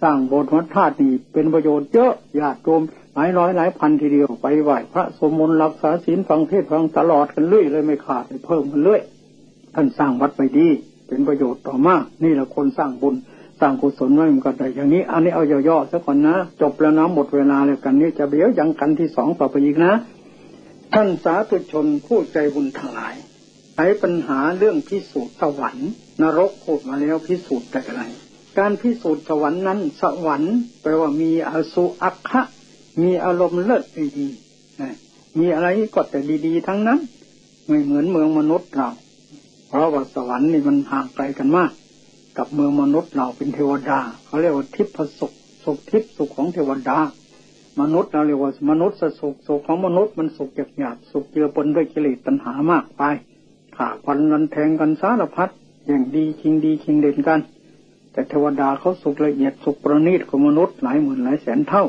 สร้างโบสถ์วัดธาตุนี่เป็นประโยชน์เยอะญาติโยมหลายร้อยหลายพันทีเดียวไปไหวพระสมมนรักษาศีลฟังเทศฟังตลอดกันเรื่อยเลยไม่ขาดเลยเพิ่มกันเรื่อยท่านสร้างวัดไปดี เป็นประโยชน์ต่อมาก นี่แหละคนสร้างบุญสร้างกุศลไว้มันก็ได้อย่างนี้อันนี้เอาย่อๆซะก่อนนะ จบแล้วนะหมดเวลาแล้วกันนี้จะเดี๋ยวยังกันที่สองต่อไปอีกนะ ท่านสาธุชนผู้ใจบุญทั้งหลายไขปัญหาเรื่องพิสูจน์สวรรค์นรกพูดมาแล้วพิสูจน์แต่อะไร การพิสูจน์สวรรค์นั้น สวรรค์แปลว่ามีอสุอัคคะมีอารมณ์เลิศดีๆมีอะไรก็แต่ดีๆ ทั้งนั้น ไม่เหมือนเมืองมนุษย์เรา เพราะว่าสวรรค์นี่มันห่างไกลกันมาก กับเมืองมนุษย์เราเป็นเทวดาเขาเรียกว่าทิพย์สุขสุขทิพย์สุขของเทวดามนุษย์เราเรียกว่ามนุษย์สุขสุขของมนุษย์มันสุขหยาบหยาบสุขเจือปนด้วยกิเลสตัณหามากไปขาพันนันแทงกันสารพัดอย่างดีชิงดีชิงเด่นกัน แต่เทวดาเขาสุขละเอียดสุขประณีตของมนุษย์หลายหมื่นหลายแสนเท่า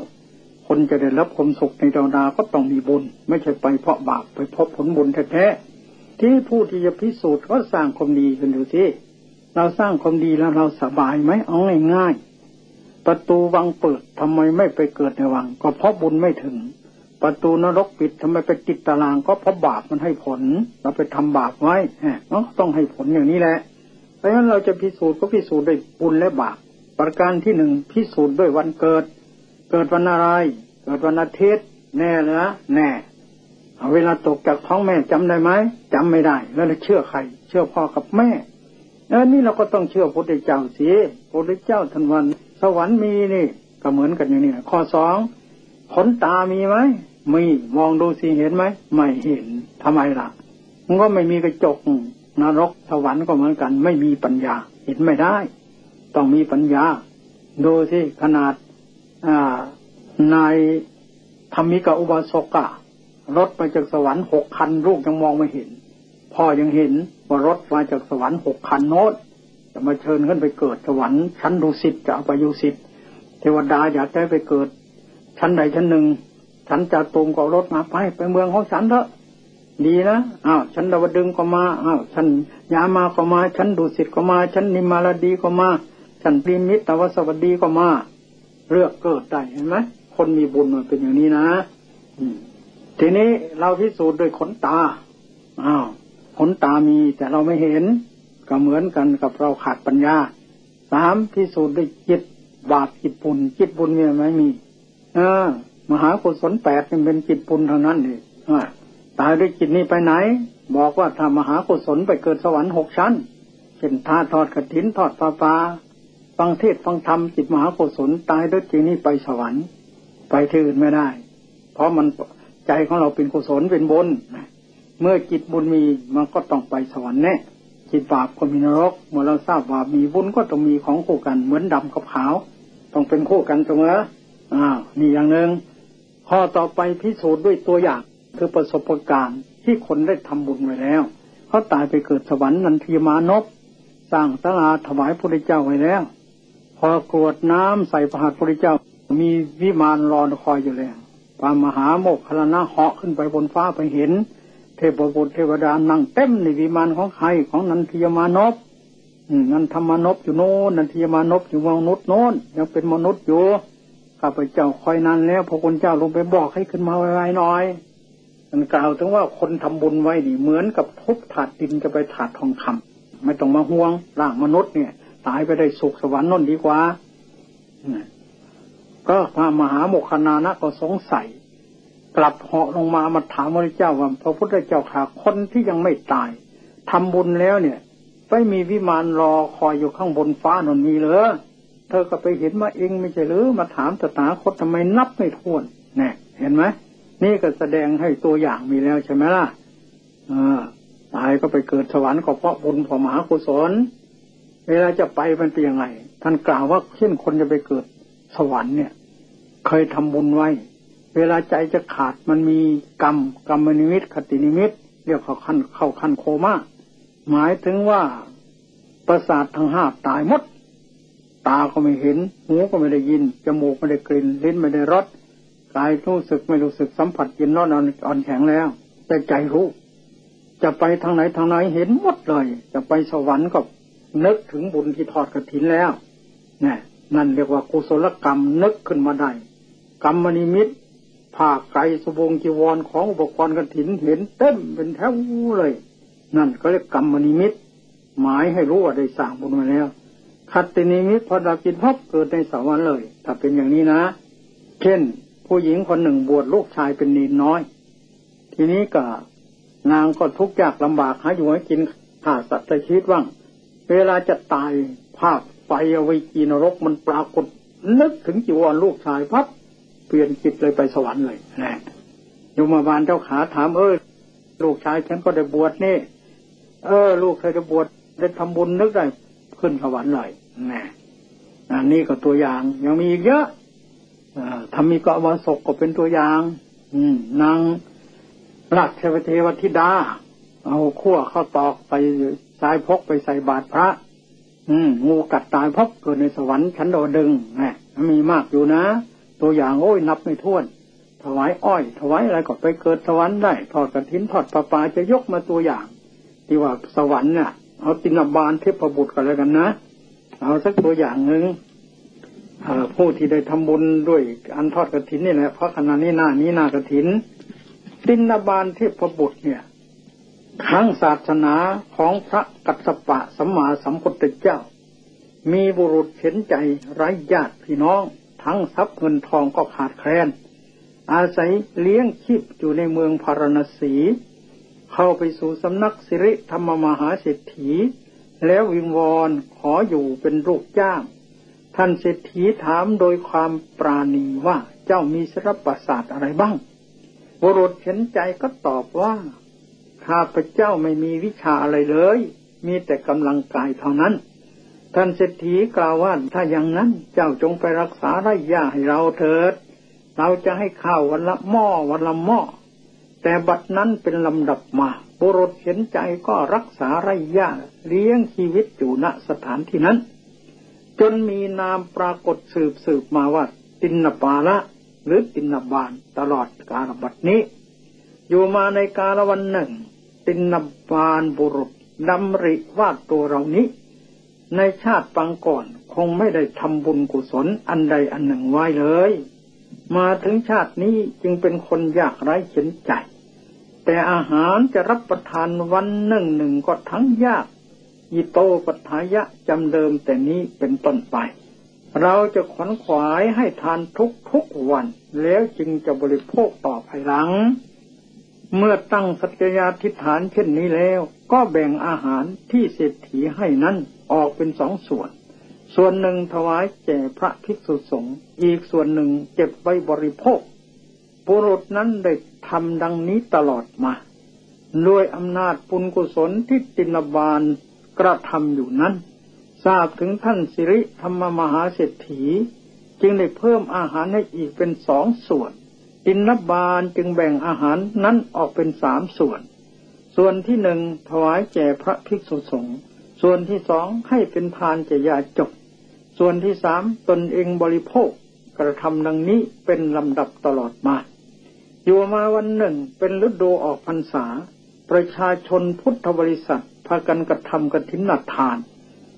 คนจะได้รับความสุขในเทวดาก็ต้องมีบุญ ไม่ใช่ไปเพราะบาปไปเพราะผลบุญแท้ๆที่ผู้ที่จะพิสูจน์ก็สร้างความดีกันดูสิเราสร้างความดีแล้วเราสบายไหมเอาง่ายๆประตูวังเปิดทำไมไม่ไปเกิดในวัง ก็เพราะบุญไม่ถึง ประตูนรกปิดทำไมไปติดตารางก็เพราะบาปมันให้ผล เราไปทำบาปไว้เนาะต้องให้ผลอย่างนี้แหละ เพราะฉะนั้นเราจะพิสูจน์ก็พิสูจน์ด้วยบุญและบาปประการที่หนึ่งพิสูจน์ด้วยวันเกิด เกิดวันอะไร เกิดวันอาทิตย์แน่นะแน่เวลาตกจากท้องแม่จำได้ไหมจำไม่ได้ แล้วเชื่อใคร เชื่อพ่อกับแม่เออนี่เราก็ต้องเชื่อพระพุทธเจ้าสิพระพุทธเจ้าทันวัน สวรรค์มีนี่ ก็เหมือนกันอย่างนี้ข้อสองขนตามีไหมมีมองดูสิเห็นไหมไม่เห็นทำไมล่ะมันก็ไม่มีกระจก นรกสวรรค์ก็เหมือนกัน ไม่มีปัญญา เห็นไม่ได้ ต้องมีปัญญา ดูสิขนาดนายธรรมิกาอุบาสกะรถไปจากสวรรค์หกคันลูกยังมองไม่เห็น พ่อยังเห็นว่ารถมาจากสวรรค์หกคันโน้ตจะมาเชิญขึ้นไปเกิดสวรรค์ชั้นดุสิตจะเอาไปยุสิตเทวดาอยากได้ไปเกิด ชั้นใดชั้นหนึ่ง ฉันจะตรงกับรถมาไปไปเมืองของฉันเถอะ ดีนะอ้าวฉันดาวดึงก็มาอ้าวฉันยามาก็มา ฉันดุสิตก็มา ฉันนิมาลดีก็มา ฉันปิมิตตวสวัสดีก็มา เลือกเกิดได้เห็นไหมคนมีบุญมันเป็นอย่างนี้นะทีนี้เราพิสูจน์ด้วยขนตาอ้าวขนตามีแต่เราไม่เห็น ก็เหมือนกันกับเราขาดปัญญาสามพิสูจน์ด้วยจิตบาปจิตบุญจิตบุญมีไหมมีอมหากุศลแปดเป็นจิตบุญเท่านั้นเอง ตายด้วยจิตนี้ไปไหน บอกว่าถ้ามหากุศลไปเกิดสวรรค์หกชั้นเช่นทาทอดกระถินทอดปลาปลาฟังเทศฟังธรรมจิตมหากุศลตายด้วยจิตนี้ไปสวรรค์ ไปที่อื่นไม่ได้ เพราะมันใจของเราเป็นกุศลเป็นบุญเมื่อจิตบุญมีมันก็ต้องไปสวรรค์แน่จิตบาปก็มีนรก เมื่อเราทราบว่ามีบุญก็ต้องมีของคู่กันเหมือนดำกับขาว ต้องเป็นคู่กันเสมออ้าวนี่อย่างหนึ่งข้อต่อไปพิสูจน์ด้วยตัวอย่าง คือประสบการณ์ที่คนได้ทำบุญไว้แล้วเขาตายไปเกิดสวรรค์นันทีมานพสร้างตลาถวายพระเจ้าไว้แล้ว พอกรวดน้ำใส่พระหัตถ์พระเจ้า มีวิมานรอคอยอยู่แล้วพามหาโมกขลนะเหาะขึ้นไปบนฟ้าไปเห็น เทพบุตรเทวดานั่งเต็มในวิมานของใครของนันทีมานพนันธรรมานพอยู่โน้นนันทีมานพอยู่มนุษย์โน้นยังเป็นมนุษย์อยู่ข้าพเจ้าคอยนานแล้วพระคุณเจ้าลงไปบอกให้ขึ้นมาไวๆหน่อย มันกล่าวถึงว่าคนทำบุญไว้นี่เหมือนกับทุบถาดดินจะไปถาดทองคำไม่ต้องมาห่วงร่างมนุษย์เนี่ย ตายไปได้สุขสวรรค์นนดีกว่าก็พระมหาโมคคนานะก็สงสัย กลับเหาะลงมามาถามพระเจ้าว่าพระพุทธเจ้าขาคนที่ยังไม่ตายทำบุญแล้วเนี่ยไม่มีวิมานรอคอยอยู่ข้างบนฟ้านนมีเลยเธอก็ไปเห็นมาเองไม่ใช่หรือมาถามตถาคตทำไมนับไม่ถ้วนเนี่ยเห็นไหม นี่ก็แสดงให้ตัวอย่างมีแล้วใช่ไหมล่ะตายก็ไปเกิดสวรรค์ก็เพราะบุญเพราะมหากุศลเวลาจะไปมันเป็นยังไง ท่านกล่าวว่าเช่นคนจะไปเกิดสวรรค์เนี่ย เคยทำบุญไว้ เวลาใจจะขาดมันมีกรรมกรรมนิมิตคตินิมิตเรียกเขาขั้นเข้าขั้นโคม่าหมายถึงว่าประสาททั้งห้าตายหมด ตาก็ไม่เห็น หูก็ไม่ได้ยิน จมูกไม่ได้กลิ่น ลิ้นไม่ได้รส กายรู้สึกไม่รู้สึกสัมผัสยินร้อนอ่อนแข็งแล้ว แต่ใจรู้ จะไปทางไหนทางไหนเห็นหมดเลย จะไปสวรรค์ก็นึกถึงบุญที่ทอดกระถินแล้วนี่นั่นเรียกว่ากุศลกรรมนึกขึ้นมาได้กรรมนิมิตผ้าไกสบงจีวรของอุปกรณ์กระถินเห็นเต็มเป็นแถวเลย นั่นก็เรียกกรรมนิมิต หมายให้รู้ว่าได้สร้างบุญมาแล้วคัตตินิมิตพอดับจิตพบเกิดในสวรรค์เลย ถ้าเป็นอย่างนี้นะ เช่น ผู้หญิงคนหนึ่งบวชลูกชายเป็นนีนน้อย ทีนี้ก็นางก็ทุกข์ยากลำบากหาอยู่ให้กินขาดสัตว์ชีวิตว่าง เวลาจะตายภาพไฟอวิจีนรกมันปรากฏ นึกถึงจีวรลูกชายพับเปลี่ยนจิตเลยไปสวรรค์เลยนะโยมบาลเจ้าขาถามเออลูกชายฉันก็ได้บวชนี่ เออ ลูกเคยจะบวชได้ทำบุญนึกได้ขึ้นสวรรค์เลยนะอันนี้ก็ตัวอย่างยังมีอีกเยอะ ทำมีกวาศกก็เป็นตัวอย่าง อืนางรักเทวเทวธิดา เอาขั้วข้าตอกไปสายพกไปใส่บาตรพระ อืงูกัดตายพบเกิดในสวรรค์ชั้นโดดึงแหมมีมากอยู่นะ ตัวอย่างโอ้ยนับไม่ถ้วน ถวายอ้อย ถวายอะไรก็ไปเกิดสวรรค์ได้ทอดกระถินทอดปลาปลาจะยกมาตัวอย่าง ที่ว่าสวรรค์เนี่ยเอาตินบาลเทพบุตรกันแล้วกันนะ เอาสักตัวอย่างหนึ่ง ผู้ที่ได้ทำบุญด้วยอันทอดกระถินนี่แหละเพราะขณะนี้หน้านี้หน้ากระถินตินบาลเทพบุตรเนี่ยครั้งศาสนาของพระกัสสปะสัมมาสัมพุทธเจ้า มีบุรุษเห็นใจไร้ญาติพี่น้อง ทั้งทรัพย์เงินทองก็ขาดแคลน อาศัยเลี้ยงชีพอยู่ในเมืองพารณสี เข้าไปสู่สำนักสิริธรรมมหาเศรษฐี แล้ววิงวอนขออยู่เป็นลูกจ้าง ท่านเศรษฐีถามโดยความปราณีว่าเจ้ามีสรประสาทอะไรบ้างบุรุษเห็นใจก็ตอบว่าข้าพเจ้าไม่มีวิชาอะไรเลย มีแต่กำลังกายเท่านั้น ท่านเศรษฐีกล่าวว่าถ้าอย่างนั้นเจ้าจงไปรักษาไร่หญ้าให้เราเถิด เราจะให้ข้าววันละหม้อวันละหม้อ แต่บัดนั้นเป็นลำดับมาบุรุษเห็นใจก็รักษาไร่หญ้าเลี้ยงชีวิตอยู่ณสถานที่นั้น จนมีนามปรากฏสืบสืบมาว่า ตินนปาละหรือตินนบาลตลอดกาลบัดนี้ อยู่มาในกาลวันหนึ่ง ตินบานบุรุษดำริว่าตัวเรานี้ ในชาติปังก่อนคงไม่ได้ทำบุญกุศลอันใดอันหนึ่งไว้เลย มาถึงชาตินี้จึงเป็นคนยากไร้เข็นใจ แต่อาหารจะรับประทานวันหนึ่งหนึ่งก็ทั้งยาก อิโตปัฏายะจำเดิมแต่นี้เป็นต้นไป เราจะขวนขวายให้ทานทุกทุกวัน แล้วจึงจะบริโภคต่อภายหลัง เมื่อตั้งสัจยาธิฐานเช่นนี้แล้ว ก็แบ่งอาหารที่เศรษฐีให้นั้นออกเป็นสองส่วน ส่วนหนึ่งถวายแก่พระภิกษุสงฆ์อีกส่วนหนึ่งเก็บไว้บริโภคปุรุษนั้นได้ทำดังนี้ตลอดมาด้วยอำนาจปุญกุศลที่ตินบาล กระทำอยู่นั้น ทราบถึงท่านสิริธรรมมหาเศรษฐี จึงได้เพิ่มอาหารให้อีกเป็นสองส่วนตินบาลจึงแบ่งอาหารนั้นออกเป็นสามส่วน ส่วนที่หนึ่งถวายแก่พระภิกษุสงฆ์ส่วนที่สองให้เป็นทานแก่ญาจก ส่วนที่สามตนเองบริโภคกระทำดังนี้เป็นลำดับตลอดมา อยู่มาวันหนึ่งเป็นฤดูออกพรรษา ประชาชนพุทธบริษัทากันกระทำกระถินนัทาน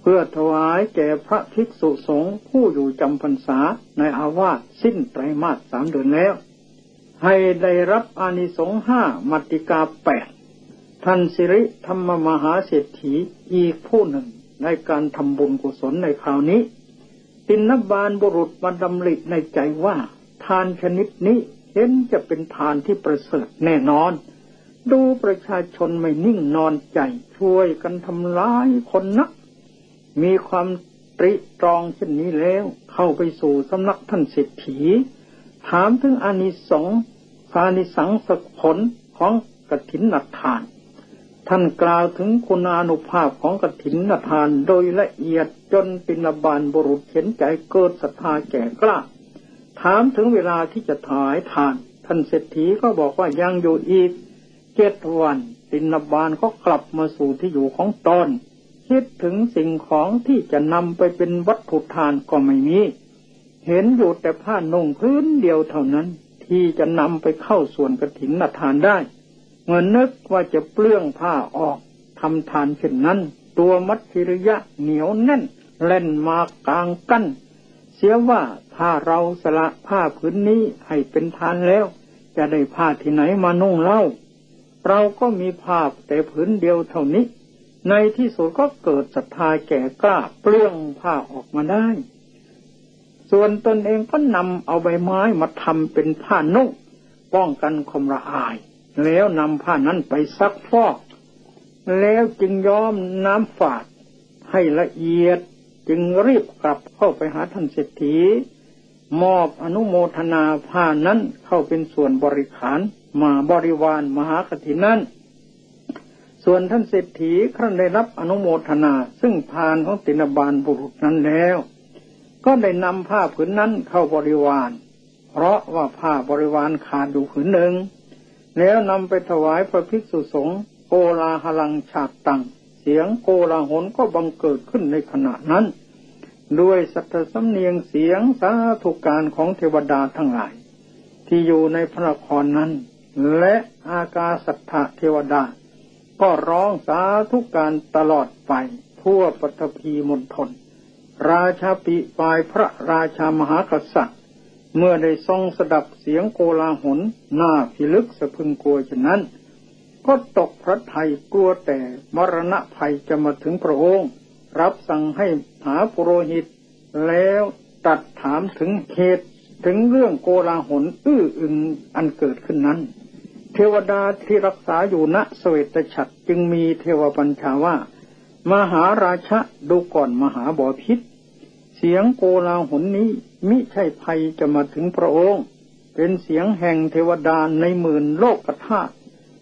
เพื่อถวายแก่พระภิกษุสงฆ์ผู้อยู่จำพรรษาในอาวาสสิ้นไตรมาสสามเดือนแล้ว ให้ได้รับอานิสงส์ห้ามัติกาแปดท่านสิริธรรมมหาเศรษฐีอีกผู้หนึ่งในการทำบุญกุศลในคราวนี้ ตินบาลบุรุษมาดำริในใจว่า ทานชนิดนี้เห็นจะเป็นทานที่ประเสริฐแน่นอน ดูประชาชนไม่นิ่งนอนใจช่วยกันทำร้ายคนนักมีความตริตรองเช่นนี้แล้ว เข้าไปสู่สำนักท่านเศรษฐี ถามถึงอานิสงส์อานิสังสผลของกฐินนัทาน ท่านกล่าวถึงคุณานุภาพของกฐินนทานโดยละเอียดจนปินบาลบุรุษเข็นใจเกิดศรัทธาแก่กล้า ถามถึงเวลาที่จะถายทาน ท่านเศรษฐีก็บอกว่ายังอยู่อีก เจ็ดวันปินบาลก็กลับมาสู่ที่อยู่ของตนคิดถึงสิ่งของที่จะนำไปเป็นวัตถุทานก็ไม่มี เห็นอยู่แต่ผ้านุ่งพื้นเดียวเท่านั้น ที่จะนำไปเข้าส่วนกระถินนทานได้เมื่อนึกว่าจะเปลื้องผ้าออกทำทานเช่นนั้น ตัวมัทธิริยะเหนียวแน่น เล่นมากลางกั้น เสียว่าถ้าเราสละผ้าผืนนี้ให้เป็นทานแล้ว จะได้ผ้าที่ไหนมานุ่งเล่า เราก็มีผ้าแต่ผืนเดียวเท่านี้ ในที่สุดก็เกิดศรัทธาแก่กล้าเปลื้องผ้าออกมาได้ ส่วนตนเองก็นำเอาใบไม้มาทำเป็นผ้านุ่งป้องกันความระอาย แล้วนำผ้านั้นไปซักฟอก แล้วจึงย้อมน้ำฝาดให้ละเอียดจึงรีบกลับเข้าไปหาท่านเศรษฐีมอบอนุโมทนาผ้านั้นเข้าเป็นส่วนบริขาร มาบริวารมหากฐินนั้น ส่วนท่านเศรษฐีครั้นได้รับอนุโมทนา ซึ่งทานของตินบาลบุรุษนั้นแล้ว ก็ได้นำผ้าผืนนั้นเข้าบริวาร เพราะว่าผ้าบริวารขาดอยู่ผืนหนึ่ง แล้วนำไปถวายพระภิกษุสงฆ์โกลาหลังฉากตัง เสียงโกลาหลก็บังเกิดขึ้นในขณะนั้นด้วยสัตสำเนียงเสียงสาธุการของเทวดาทั้งหลาย ที่อยู่ในพระนครนั้น และอากาสัทธเทวดา ก็ร้องสาธุการตลอดไป ทั่วปฐพีมณฑลราชาปิปายพระราชามหากษัตริย์ เมื่อได้ทรงสดับเสียงโกลาหลหน้าพิลึกสะพึงกลัวฉะนั้น ก็ตกพระไทยกลัวแต่มรณะภัยจะมาถึงพระองค์ รับสั่งให้หาปุโรหิต แล้วตัดถามถึงเหตุถึงเรื่องโกลาหลอื้ออึงอันเกิดขึ้นนั้น เทวดาที่รักษาอยู่ณสเวตฉัตรจึงมีเทวปัญชาว่า มหาราชะดูก่อนมหาบอพิษ เสียงโกลาหลนี้มิใช่ภัยจะมาถึงพระองค์ เป็นเสียงแห่งเทวดาในหมื่นโลกธาตุ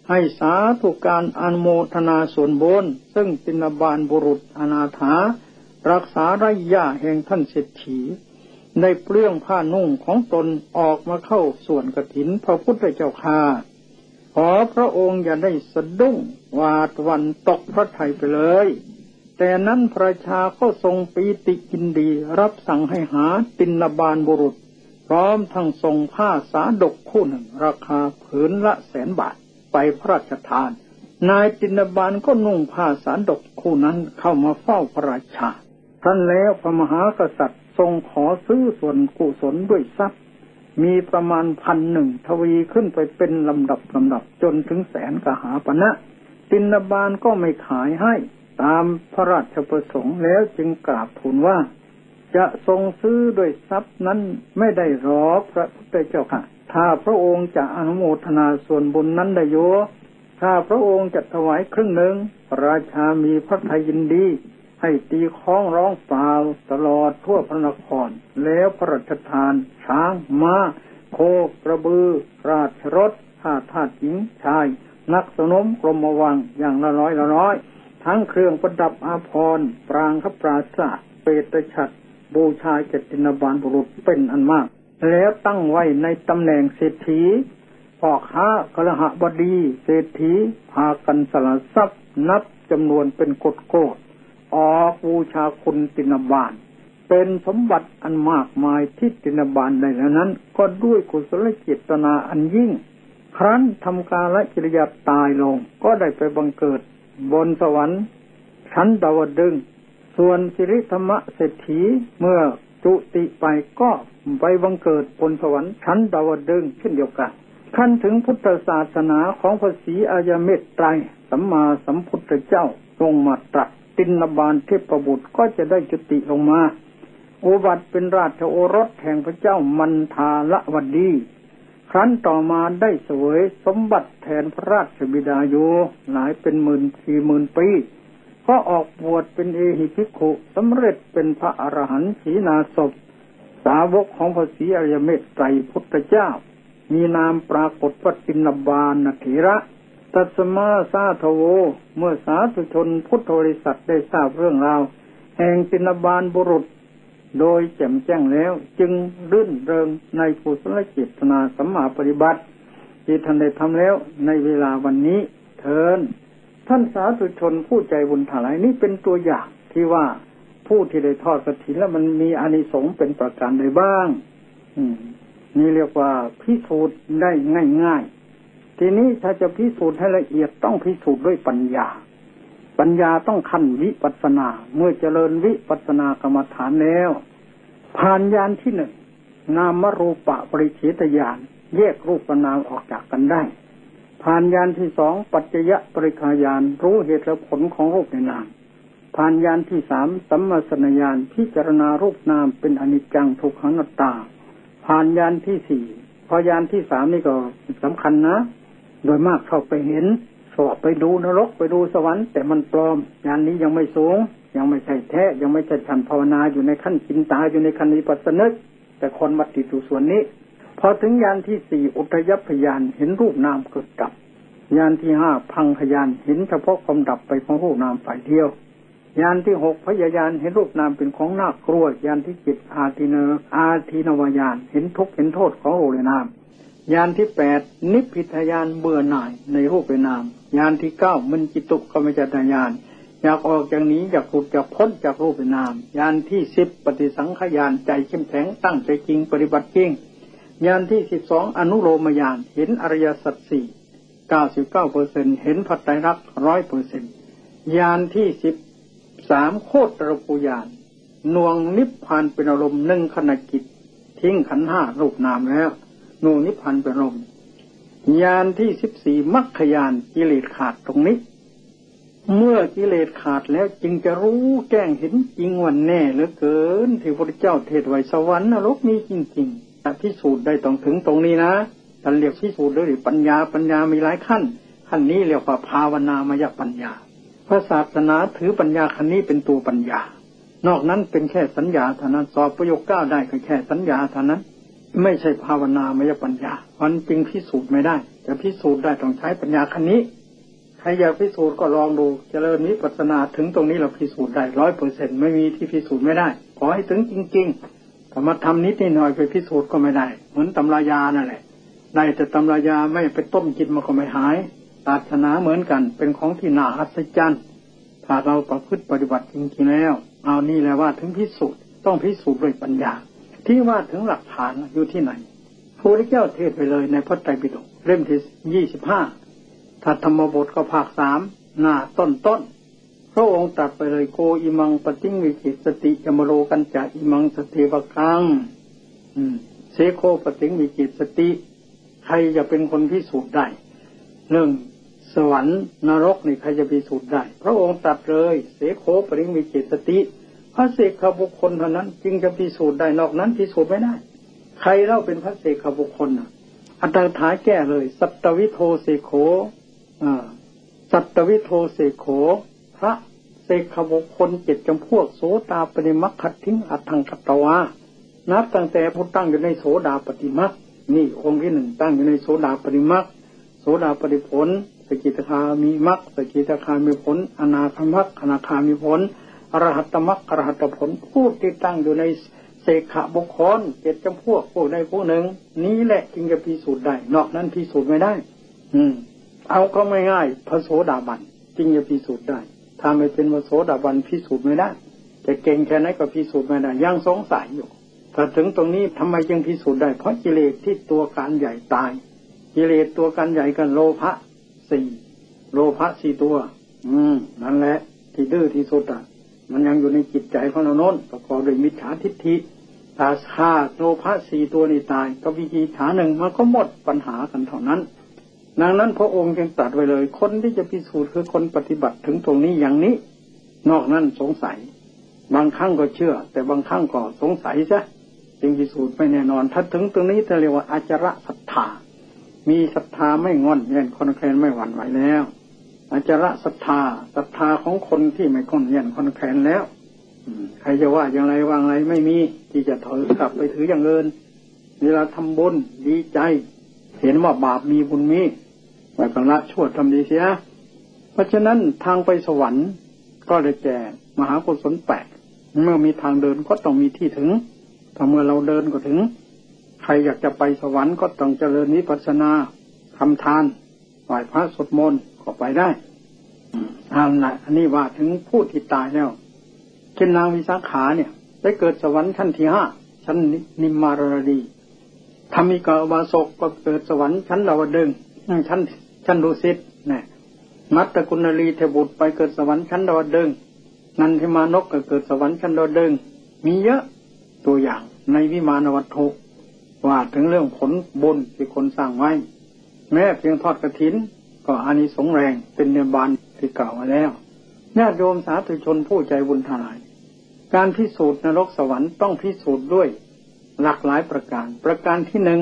ให้สาธุการอนโมทนาส่วนบน ซึ่งตินบาลบุรุษอนาถา รักษาไรยาแห่งท่านเศรษฐีได้เปลื้องผ้านุ่งของตนออกมาเข้าส่วนกระถินพระพุทธเจ้าค่า ขอพระองค์อย่าได้สะดุ้งวาดวันตกพระไทยไปเลย แต่นั้นพระชาก็ทรงปีติกินดี รับสั่งให้หาตินบาลบุรุษ พร้อมทั้งทรงผ้าสาดกคู่หนึ่ง ราคาผืนละแสนบาทไปพระราชทาน นายตินบาลก็นุ่งผ้าสาดกคู่นั้นเข้ามาเฝ้าพระราชาท่านแล้วพระมหากษัตริย์ทรงขอซื้อส่วนกุศลด้วยทรัพย์ มีประมาณพันหนึ่งทวีขึ้นไปเป็นลำดับลำดับจนถึงแสนกหาปณะนะตินบาลก็ไม่ขายให้ ตามพระราชประสงค์แล้วจึงกราบทูลว่า จะทรงซื้อด้วยทรัพย์นั้นไม่ได้รอพระพุทธเจ้าค่ะ ถ้าพระองค์จะอนุโมทนาส่วนบุญนั้นได้โยถ้าพระองค์จะถวายครึ่งหนึ่งราชามีพระทัยยินดี ให้ตีคล้องร้องเปล่าตลอดทั่วพระนคร แล้วพระราชทาน ช้างมา้า โคกระบือ ราชรถทาทาสหญิงชาย นักสนมกรมวังอย่างละร้อยละร้อย ทั้งเครื่องประดับอาภรณ์ปรางขปราศาสเปตฉัตรบูชาเจตินบาลบุรุษเป็นอันมาก แล้วตั้งไว้ในตำแหน่งเศรษฐีพ่อค้ากระหบดี เศรษฐีพากันสละทรัพย์นับจำนวนเป็นกฎโกด ออกบูชาคุณตินบาลเป็นสมบัติอันมากมายที่ตินบาลใดแล้วนั้น ก็ด้วยกุศลจิตนาอันยิ่ง ครั้นทำการและกิริยาตายลง ก็ได้ไปบังเกิด บนสวรรค์ชั้นดาวดึง ส่วนสิริธรรมเศรษฐีเมื่อจุติไปก็ไปบังเกิดบนสวรรค์ชั้นดาวดึงเช่นเดียวกันขั้นถึงพุทธศาสนาของพระศรีอายเมตไตรสัมมาสัมพุทธเจ้าลงมาตรัส ตินบาลเทพบุตรก็จะได้จุติลงมาอุบัติเป็นราชโอรสแห่งพระเจ้ามันทาละวัดี ครั้นต่อมาได้สวยสมบัติแทนพระราชบิดาอยู่หลายเป็นหมื่นสี่หมื่นปีก็ออกบวชเป็นเอหิภิกขุสำเร็จเป็นพระอรหันต์สีนาศพ สาวกของพระศรีอริยเมตไตรพุทธเจ้า มีนามปรากฏพระตินบาลนเถระ ตัสมาสาทโว เมื่อสาธุชนพุทธบริษัทได้ทราบเรื่องราว แห่งตินบาลบุรุษ โดยแจ่มแจ้งแล้ว จึงรื่นเริงในกุศลจิตนาสัมมาปฏิบัติ ที่ท่านได้ทำแล้วในเวลาวันนี้ เทินท่านสาธุชนผู้ใจบุญถลายนี้เป็นตัวอย่างที่ว่าผู้ที่ได้ทอดกฐินแล้วมันมีอานิสงส์เป็นประการใดบ้าง อืมนี่เรียกว่าพิสูจน์ได้ง่ายๆ ทีนี้ถ้าจะพิสูจน์ให้ละเอียดต้องพิสูจน์ด้วยปัญญา ปัญญาต้องขั้นวิปัสนา เมื่อเจริญวิปัสนากรรมฐานแล้ว ผ่านยานที่หนึ่งนามรูปะปริเฉตยานแยกรูปนามออกจากกันได้ ผ่านยานที่สองปัจจยะปริคายานรู้เหตุและผลของรูปในนามผ่านยานที่สามสัมมาสนญาณพิจารณารูปนามเป็นอนิจจังทุกขังนัตตา ผ่านยานที่สี่พอยานที่สามนี่ก็สำคัญนะ โดยมากเข้าไปเห็นสอบไปดูนรกไปดูสวรรค์ แต่มันปลอมงานนี้ยังไม่สูง ยังไม่ใช่แท้ ยังไม่ใช่ฉันภาวนาอยู่ในขั้นกินตาอยู่ในขั้นนิปัสนึก แต่คนมาติดอยู่ส่วนนี้ พอถึงยานที่สี่อุทยพยานเห็นรูปนามเกิดดับยานที่ห้าพังพยานเห็นเฉพาะความดับไปของรูปนามฝ่ายเดียวยานที่หกพยายานเห็นรูปนามเป็นของน่ากลัวยานที่เจ็ดอาทิเนอาทินวายานเห็นทุกข์เห็นโทษของรูปนาม ยานที่แปดนิพพิทยานเบื่อหน่ายในรูปนาม ยานที่เก้ามันจิตุกรรมจัตยาน อยากออกจากนี้อยากหลุดจากพ้นจากรูปนาม ยานที่สิบปฏิสังขยานใจเข้มแข็งตั้งใจจริงปฏิบัติจริง ยานที่สิบสองอนุโลมยานเห็นอริยสัจสี่เก้าสิบเก้าเปอร์เซ็นเห็นพัตไตรักร้อยเปอร์เซ็นยานที่สิบสามโคตรปุยานนวงนิพพานเป็นอารมณ์หนึ่งขณะกิจทิ้งขันห้ารูปนามแล้ว นวงนิพพานเป็นอารมยานที่สิบสี่มัคคยานกิเลสขาดตรงนี้ เมื่อกิเลสขาดแล้วจึงจะรู้แจ้งเห็นจริงวันแน่เหลือเกิน ที่พระเจ้าเทศไว้สวรรค์นรกมีจริงๆพิสูจน์ได้ต้องถึงตรงนี้นะท่านเรียกพิสูจน์ด้วยปัญญาปัญญามีหลายขั้น ขั้นนี้เรียกว่าภาวนามยปัญญาพระศาสนาถือปัญญาขั้นนี้เป็นตัวปัญญา นอกนั้นเป็นแค่สัญญาเท่านั้นสอบประโยคเก้าได้ก็แค่สัญญาเท่านั้น ไม่ใช่ภาวนามยปัญญา มันจริงพิสูจน์ไม่ได้ จะพิสูจน์ได้ต้องใช้ปัญญาคันนี้ ใครอยากพิสูจน์ก็ลองดูเจริญนิพพานาถึงตรงนี้เราพิสูจน์ได้ร้อยเปอร์เซ็นไม่มีที่พิสูจน์ไม่ได้ ขอให้ถึงจริงๆแต่มาทำนิดนิดหน่อยไปพิสูจน์ก็ไม่ได้ เหมือนตำรายานั่นแหละได้แต่ตำรายาไม่ไปต้มกินมันก็ไม่หายศาสนาเหมือนกัน เป็นของที่น่าอัศจรรย์ถ้าเราประพฤติปฏิบัติจริงๆแล้ว เอานี่แหละว่าถึงพิสูจน์ต้องพิสูจน์ด้วยปัญญา ที่ว่าถึงหลักฐานอยู่ที่ไหนพระพุทธเจ้าเทศไปเลยในพระไตรปิฎกเล่มที่ยี่สิบห้าถ้าธรรมบทก็ภาคสามหน้าต้นต้นพระองค์ตรัสไปเลยโกอิมังปฏิงวิจิตสติจมโรกันจะอิมังสติวกังเสโคปฏิงวิจิตสติ ใครจะเป็นคนพิสูจน์ได้ เรื่องสวรรค์นรกนี่ใครจะพิสูจน์ได้ พระองค์ตรัสเลย เสโคปริงวิจิตสติ พระเสกขบุคคลเท่านั้น จึงจะพิสูจน์ได้นอกนั้นพิสูจน์ไม่ได้ ใครเล่าเป็นพระเสกขบุคคลอะอัตถาแก้เลย สัตวิโทเสโคสัตวิโทเสโข พระเสกขบุคคลเจ็ดจำพวกโสตาปฏิมักขัดทิ้งอัตถังคัตวานับตั้งแต่พุทตั้งอยู่ในโสดาปฏิมักนี่องค์ที่หนึ่งตั้งอยู่ในโสดาปฏิมักโสดาปฏิผลสกิทาคามีมักสกิทาคามีผล อนาคมักอนาคามีผล อรหัตมักอรหัตผลผู้ที่ตั้งอยู่ในเสขบุคคลเจ็ดจำพวกผู้ใดผู้หนึ่ง นี้แหละจึงจะพิสูจน์ได้ นอกนั้นพิสูจน์ไม่ได้ อืม เอาก็ไม่ง่ายพระโสดาบันจึงจะพิสูจน์ได้ ถ้าไม่เป็นพระโสดาบันพิสูจน์ไม่ได้จะเก่งแค่ไหนก็พิสูจน์ไม่ได้ยังสงสัยอยู่ถ้าถึงตรงนี้ทำไมจึงพิสูจน์ได้ เพราะกิเลสที่ตัวการใหญ่ตาย กิเลสตัวการใหญ่กันโลภะสี่โลภะสี่ตัว อืม นั่นแหละ ที่ดื้อที่สุดอะ มันยังอยู่ในจิตใจของเราโน้นประกอบด้วยมิจฉาทิฏฐิถ้าฆ่าโลภะสี่ตัวนี้ตายก็วิธีฐานหนึ่งมันก็หมดปัญหากันเท่านั้นดังนั้นพระองค์จึงตัดไว้เลย คนที่จะพิสูจน์คือคนปฏิบัติถึงตรงนี้อย่างนี้ นอกนั้นสงสัย บางครั้งก็เชื่อ แต่บางครั้งก็สงสัยซะจึงพิสูจน์ไม่แน่นอน ถ้าถึงตรงนี้จะเรียกว่าอาจระศรัทธามีศรัทธาไม่งอนเงียนคนแคลนไม่หวั่นไหวแล้ว อาจระศรัทธาศรัทธาของคนที่ไม่คนเงียนคนแคลนแล้วใครจะว่าอย่างไรวางไรไม่มีที่จะถอยกลับไปถืออย่างเงินเวลาทำบุญดีใจ เห็นว่าบาปมีบุญมีไปกละชั่วทำดีเสีย เพราะฉะนั้นทางไปสวรรค์ก็ได้แก่มหากุศลแปดเมื่อมีทางเดินก็ต้องมีที่ถึงถ้าเมื่อเราเดินก็ถึง ใครอยากจะไปสวรรค์ก็ต้องเจริญนิพพานาทำทานไหว้พระสวดมนต์ ก็ไปได้อันนั้นอันนี้ว่าถึงผู้ที่ตายแล้วเช่นนางวิสาขาเนี่ย ได้เกิดสวรรค์ชั้นที่ห้าชั้นนิมมารดีธรรมิกาบาศกก็เกิดสวรรค์ชั้นดาวดึงชั้นชั้นดุสิตนี่ยมัตตกุณลีเทบุตรไปเกิดสวรรค์ชั้นดาวดึงนันทิมานกก็เกิดสวรรค์ชั้นดาวดึงมีเยอะตัวอย่างในวิมานวัตถุว่าถึงเรื่องผลบุญที่คนสร้างไว้ แม้เพียงทอดกระถิน ก็อานิสงส์แรงเป็นเนบานที่เก่ามาแล้วญาติโยมสาธุชนผู้ใจบุญทลาย การพิสูจน์นรกสวรรค์ต้องพิสูจน์ด้วยหลากหลายประการ ประการที่หนึ่ง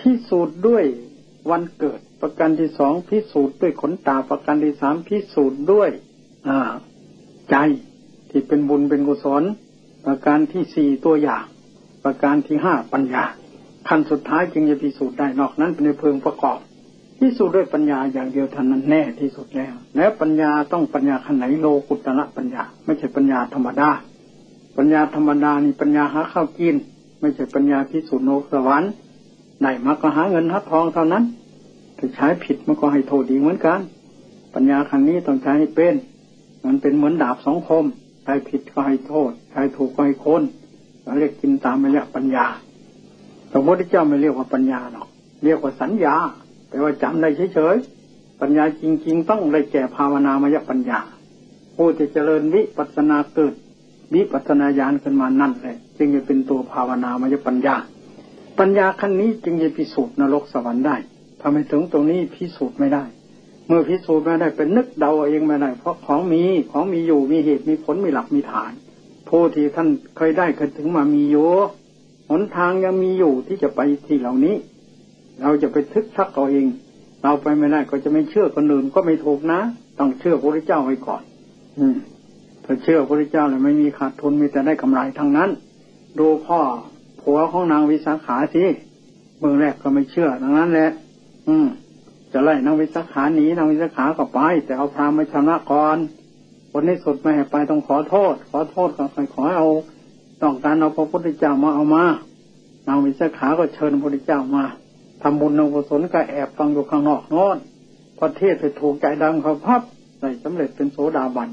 พิสูจน์ด้วยวันเกิด ประการที่สองพิสูจน์ด้วยขนตา ประการที่สามพิสูจน์ด้วยใจที่เป็นบุญเป็นกุศล ประการที่สี่ตัวอย่าง ประการที่ห้าปัญญาขั้นสุดท้ายจึงจะพิสูจน์ได้นอกนั้นเป็นเพิงประกอบ พิสูจน์ด้วยปัญญาอย่างเดียวเท่านั้นแน่ที่สุดแล้ว แล้วปัญญาต้องปัญญาขนไหนโลกุตระปัญญา ไม่ใช่ปัญญาธรรมดา ปัญญาธรรมดานี่ปัญญาหาข้าวกิน ไม่ใช่ปัญญาพิสูจน์โนสวรรค์ไหนมาก็หาเงินหาทองเท่านั้นถ้าใช้ผิดมันก็ให้โทษดีเหมือนกัน ปัญญาคันนี้ต้องใช้ให้เป็น มันเป็นเหมือนดาบสองคมใช้ผิดก็ให้โทษใช้ถูกก็ให้คนเราเรียกกินตามระยะปัญญาพระพุทธเจ้าไม่เรียกว่าปัญญาหรอก เรียกว่าสัญญา แต่ว่าจำได้เฉยๆ ปัญญาจริง ๆ ต้องได้แก่ภาวนามยปัญญาผู้ที่เจริญวิปัสนาเกิดวิปัสนาญาณขึ้นมานั่นแหละจึงจะเป็นตัวภาวนามยปัญญา ปัญญาขั้นนี้จึงจะพิสูจน์นรกสวรรค์ได้ทำไมถึงตรงนี้พิสูจน์ไม่ได้ เมื่อพิสูจน์ไม่ได้เป็นนึกเดาเองไม่ได้ เพราะของมีของมีอยู่มีเหตุมีผลมีหลักมีฐานผู้ที่ท่านเคยได้เคยถึงมามีอยู่หนทางยังมีอยู่ที่จะไปที่เหล่านี้ เราจะไปทึกทักเอาเอง เราไปไม่ได้ก็จะไม่เชื่อคนอื่นก็ไม่ถูกนะ ต้องเชื่อพระเจ้าไว้ก่อน อืมถ้าเชื่อพระเจ้าเลยไม่มีขาดทุนมีแต่ได้กำไรทั้งนั้น ดูพ่อผัวของนางวิสาขาสิเมื่อแรกก็ไม่เชื่อดังนั้นแหละ อืม จะไล่นางวิสาขาหนีนางวิสาขาก็ไป แต่เอาพรามาชนะก่อนคนนี้สุดไม่ให้ไปต้องขอโทษ ขอโทษก็ขอเอา ต้องการเอาพระพุทธเจ้ามาเอามา นางวิสาขาก็เชิญพระพุทธเจ้ามา ทำบุญนกุศลก็แอบฟังอยู่ข้างนอกนอนพอเทศไปถูกใจดังเขาพับได้สำเร็จเป็นโสดาบัน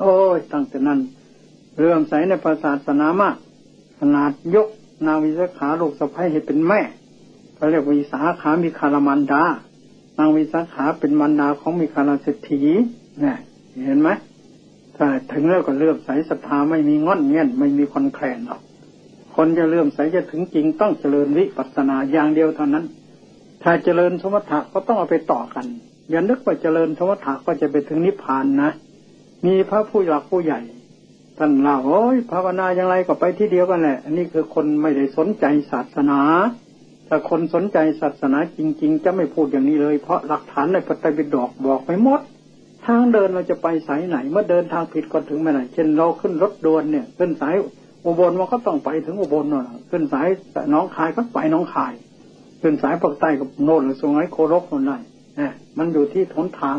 โอ้ยตั้งแต่นั้น เรื่องใสในศาสนามาก ขนาดยกนาวิสาขาลูกสะพ้ายให้เป็นแม่เขาเรียกวิสาขามีคารมันดา นางวิสาขาเป็นมารดาของมีคาราเศรษฐีเนี่ยเห็นไหมถ้าถึงแล้วก็เลื่อมใสศรัทธาไม่มีงอนเงี้ยไม่มีคนแคลนหรอก คนจะเลื่อมใสจะถึงจริงต้องเจริญวิปัสสนาอย่างเดียวเท่านั้น ถ้าเจริญสมถะก็ต้องเอาไปต่อกัน อย่านึกว่าเจริญสมถะก็จะไปถึงนิพพานนะ มีพระผู้หลักผู้ใหญ่ท่านเล่าโอ้ยภาวนาอย่างไรก็ไปที่เดียวกันแหละ อันนี้คือคนไม่ได้สนใจศาสนา ถ้าคนสนใจศาสนาจริง ๆ จะไม่พูดอย่างนี้เลย เพราะหลักฐานในพระไตรปิฎกบอกไปหมด ทางเดินเราจะไปสายไหน เมื่อเดินทางผิดก็ถึงไม่ไหน เช่นเราขึ้นรถด่วนเนี่ย ขึ้นสายอุบลมันก็ต้องไปถึงอุบลน่ะขึ้นสายน้องคายก็ไปน้องคาย ขึ้นสายภาคใต้กับโน่นหรือสงไหโครกนั่นได้เนี่ยมันอยู่ที่ทนทาง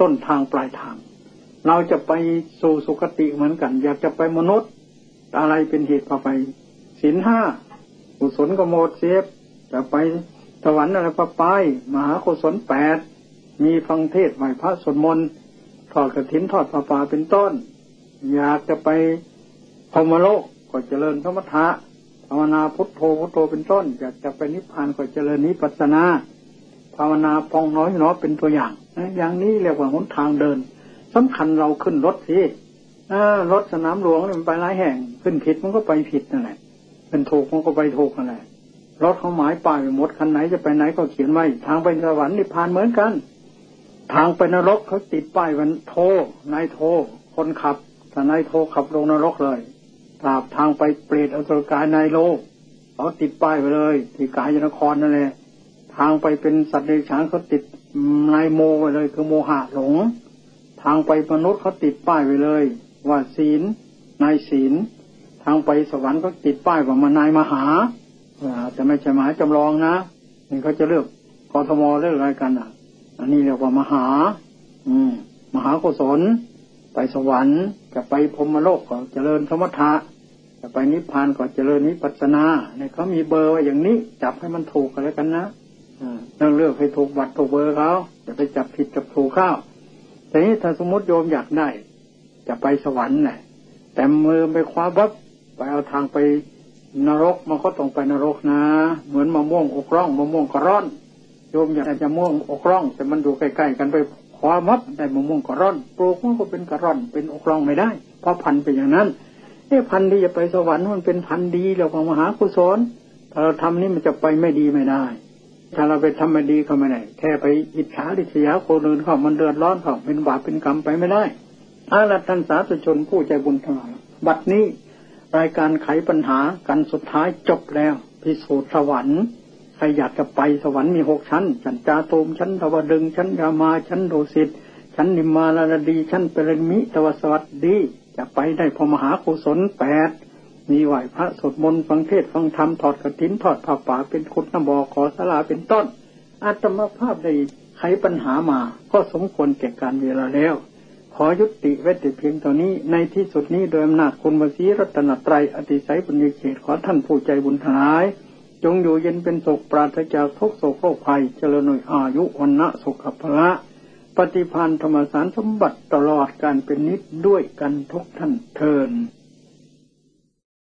ต้นทางปลายทาง เราจะไปสู่สุคติเหมือนกัน อยากจะไปมนุษย์ อะไรเป็นเหตุพาไปศีลห้ากุศลกโมดเสียบจะไปสวรรค์อะไรก็ไปมหาโคศลแปดมีฟังเทศไหวพระสวดมนต์ทอดกระถินทอดผ้าป่าเป็นต้น อยากจะไปพรมโลกก็เจริญสมถะ ภาวนาพุทโธพุทโธเป็นต้นอยากจะไปนิพพานก็เจริญนิพพานาภาวนาปองน้อยน้อยเป็นตัวอย่างอย่างนี้เรียกว่าหนทางเดินสำคัญเราขึ้นรถสิรถสนามหลวงมันไปหลายแห่ง ขึ้นผิดมันก็ไปผิดนั่นแหละเป็นถูกมันก็ไปถูกนั่นแหละรถเขาหมายป้ายหมดคันไหนจะไปไหนก็เขียนไว้ทางไปสวรรค์นิพพานเหมือนกัน ทางไปนรกเขาติดป้ายวันโทนายโทคนขับถ้านายโทขับลงนรกเลย ตราบทางไปเปรตอสุรกายในโลกเขาติดป้ายไปเลย ที่กายนครนั่นแหละทางไปเป็นสัตว์ในฉางเขาติดนายโมไปเลย คือโมหะหลง ทางไปมนุษย์เขาติดป้ายไปเลย ว่าศีลนายศีล ทางไปสวรรค์เขาติดป้ายว่ามานายมหาแต่ไม่ใช่หมายจำลองนะนี่เขาจะเลือกกทมเลือกอะไรกันอะ อันนี้เรียกว่ามหา อืม มหากุศล ไปสวรรค์จะไปพรมโลกก็เจริญสมถะจะไปนิพพานก็เจริญนิพพานาเนี่ยเขามีเบอร์ไว้อย่างนี้ จับให้มันถูกกันแล้วกันนะต้องเลือกให้ถูกบัตรถูกเบอร์เขาจะไปจับผิดจับถูกเข้าแต่นี้ถ้าสมมติโยมอยากได้ จะไปสวรรค์น่ะแต่มือไปคว้าบับไปเอาทางไปนรกมันก็ต้องไปนรกนะ เหมือนมะม่วงอกร่องมะม่วงกระร่อนโยมอยากจะม่วงอกร่อง แต่มันอยู่ใกล้ๆกันไป ความวับได้มะม่วงกระร่อนปลูกมันก็เป็นกระร่อนเป็นอกรองไม่ได้ เพราะพันเป็นอย่างนั้นเอ้พันที่จะไปสวรรค์มันเป็นพันดีแล้วของมหากุศลถ้าเราทำนี่มันจะไปไม่ดีไม่ได้ ถ้าเราไปทำไม่ดีเขาไม่ได้แค่ไปอิจฉาริษยาคนอื่นเขามันเดือดร้อนเขาเป็นบาปเป็นกรรมไปไม่ได้อาลัท่านสาธุชนผู้ใจบุญทั้งหลายบัดนี้รายการไขปัญหากันสุดท้ายจบแล้ว พิสูจน์สวรรค์ ใครอยากจะไปสวรรค์มีหกชั้น ชั้นจาโตมชั้นทวดึง ชั้นยามาชั้นโดสิตชั้นนิมมาลาดี ชั้นเปรมิตวสวัสดีจะไปได้พอมหากุศลแปดมีไหวพระสดมนต์ฟังเทศฟังธรรมถอดกระถินถอดผ้าป่าเป็นคุณนบอขอสลาเป็นต้นอาตมาภาพได้ไขปัญหามาก็สมควรแก่การเวลาแล้ว ขอยุติไว้แต่เพียงเท่านี้ในที่สุดนี้โดยอำนาจคุณวสีรัตนตรัยอติไสบุญญเขตขอท่านผู้ใจบุญทนาย จงอยู่เย็นเป็นสุขปราศจากทุกโศกโรคภัยเจริญหน่วยอายุวันณะสุขภละปฏิพันธ์ธรรมสารสมบัติตลอดการเป็นนิดด้วยกันทุกท่านเทิน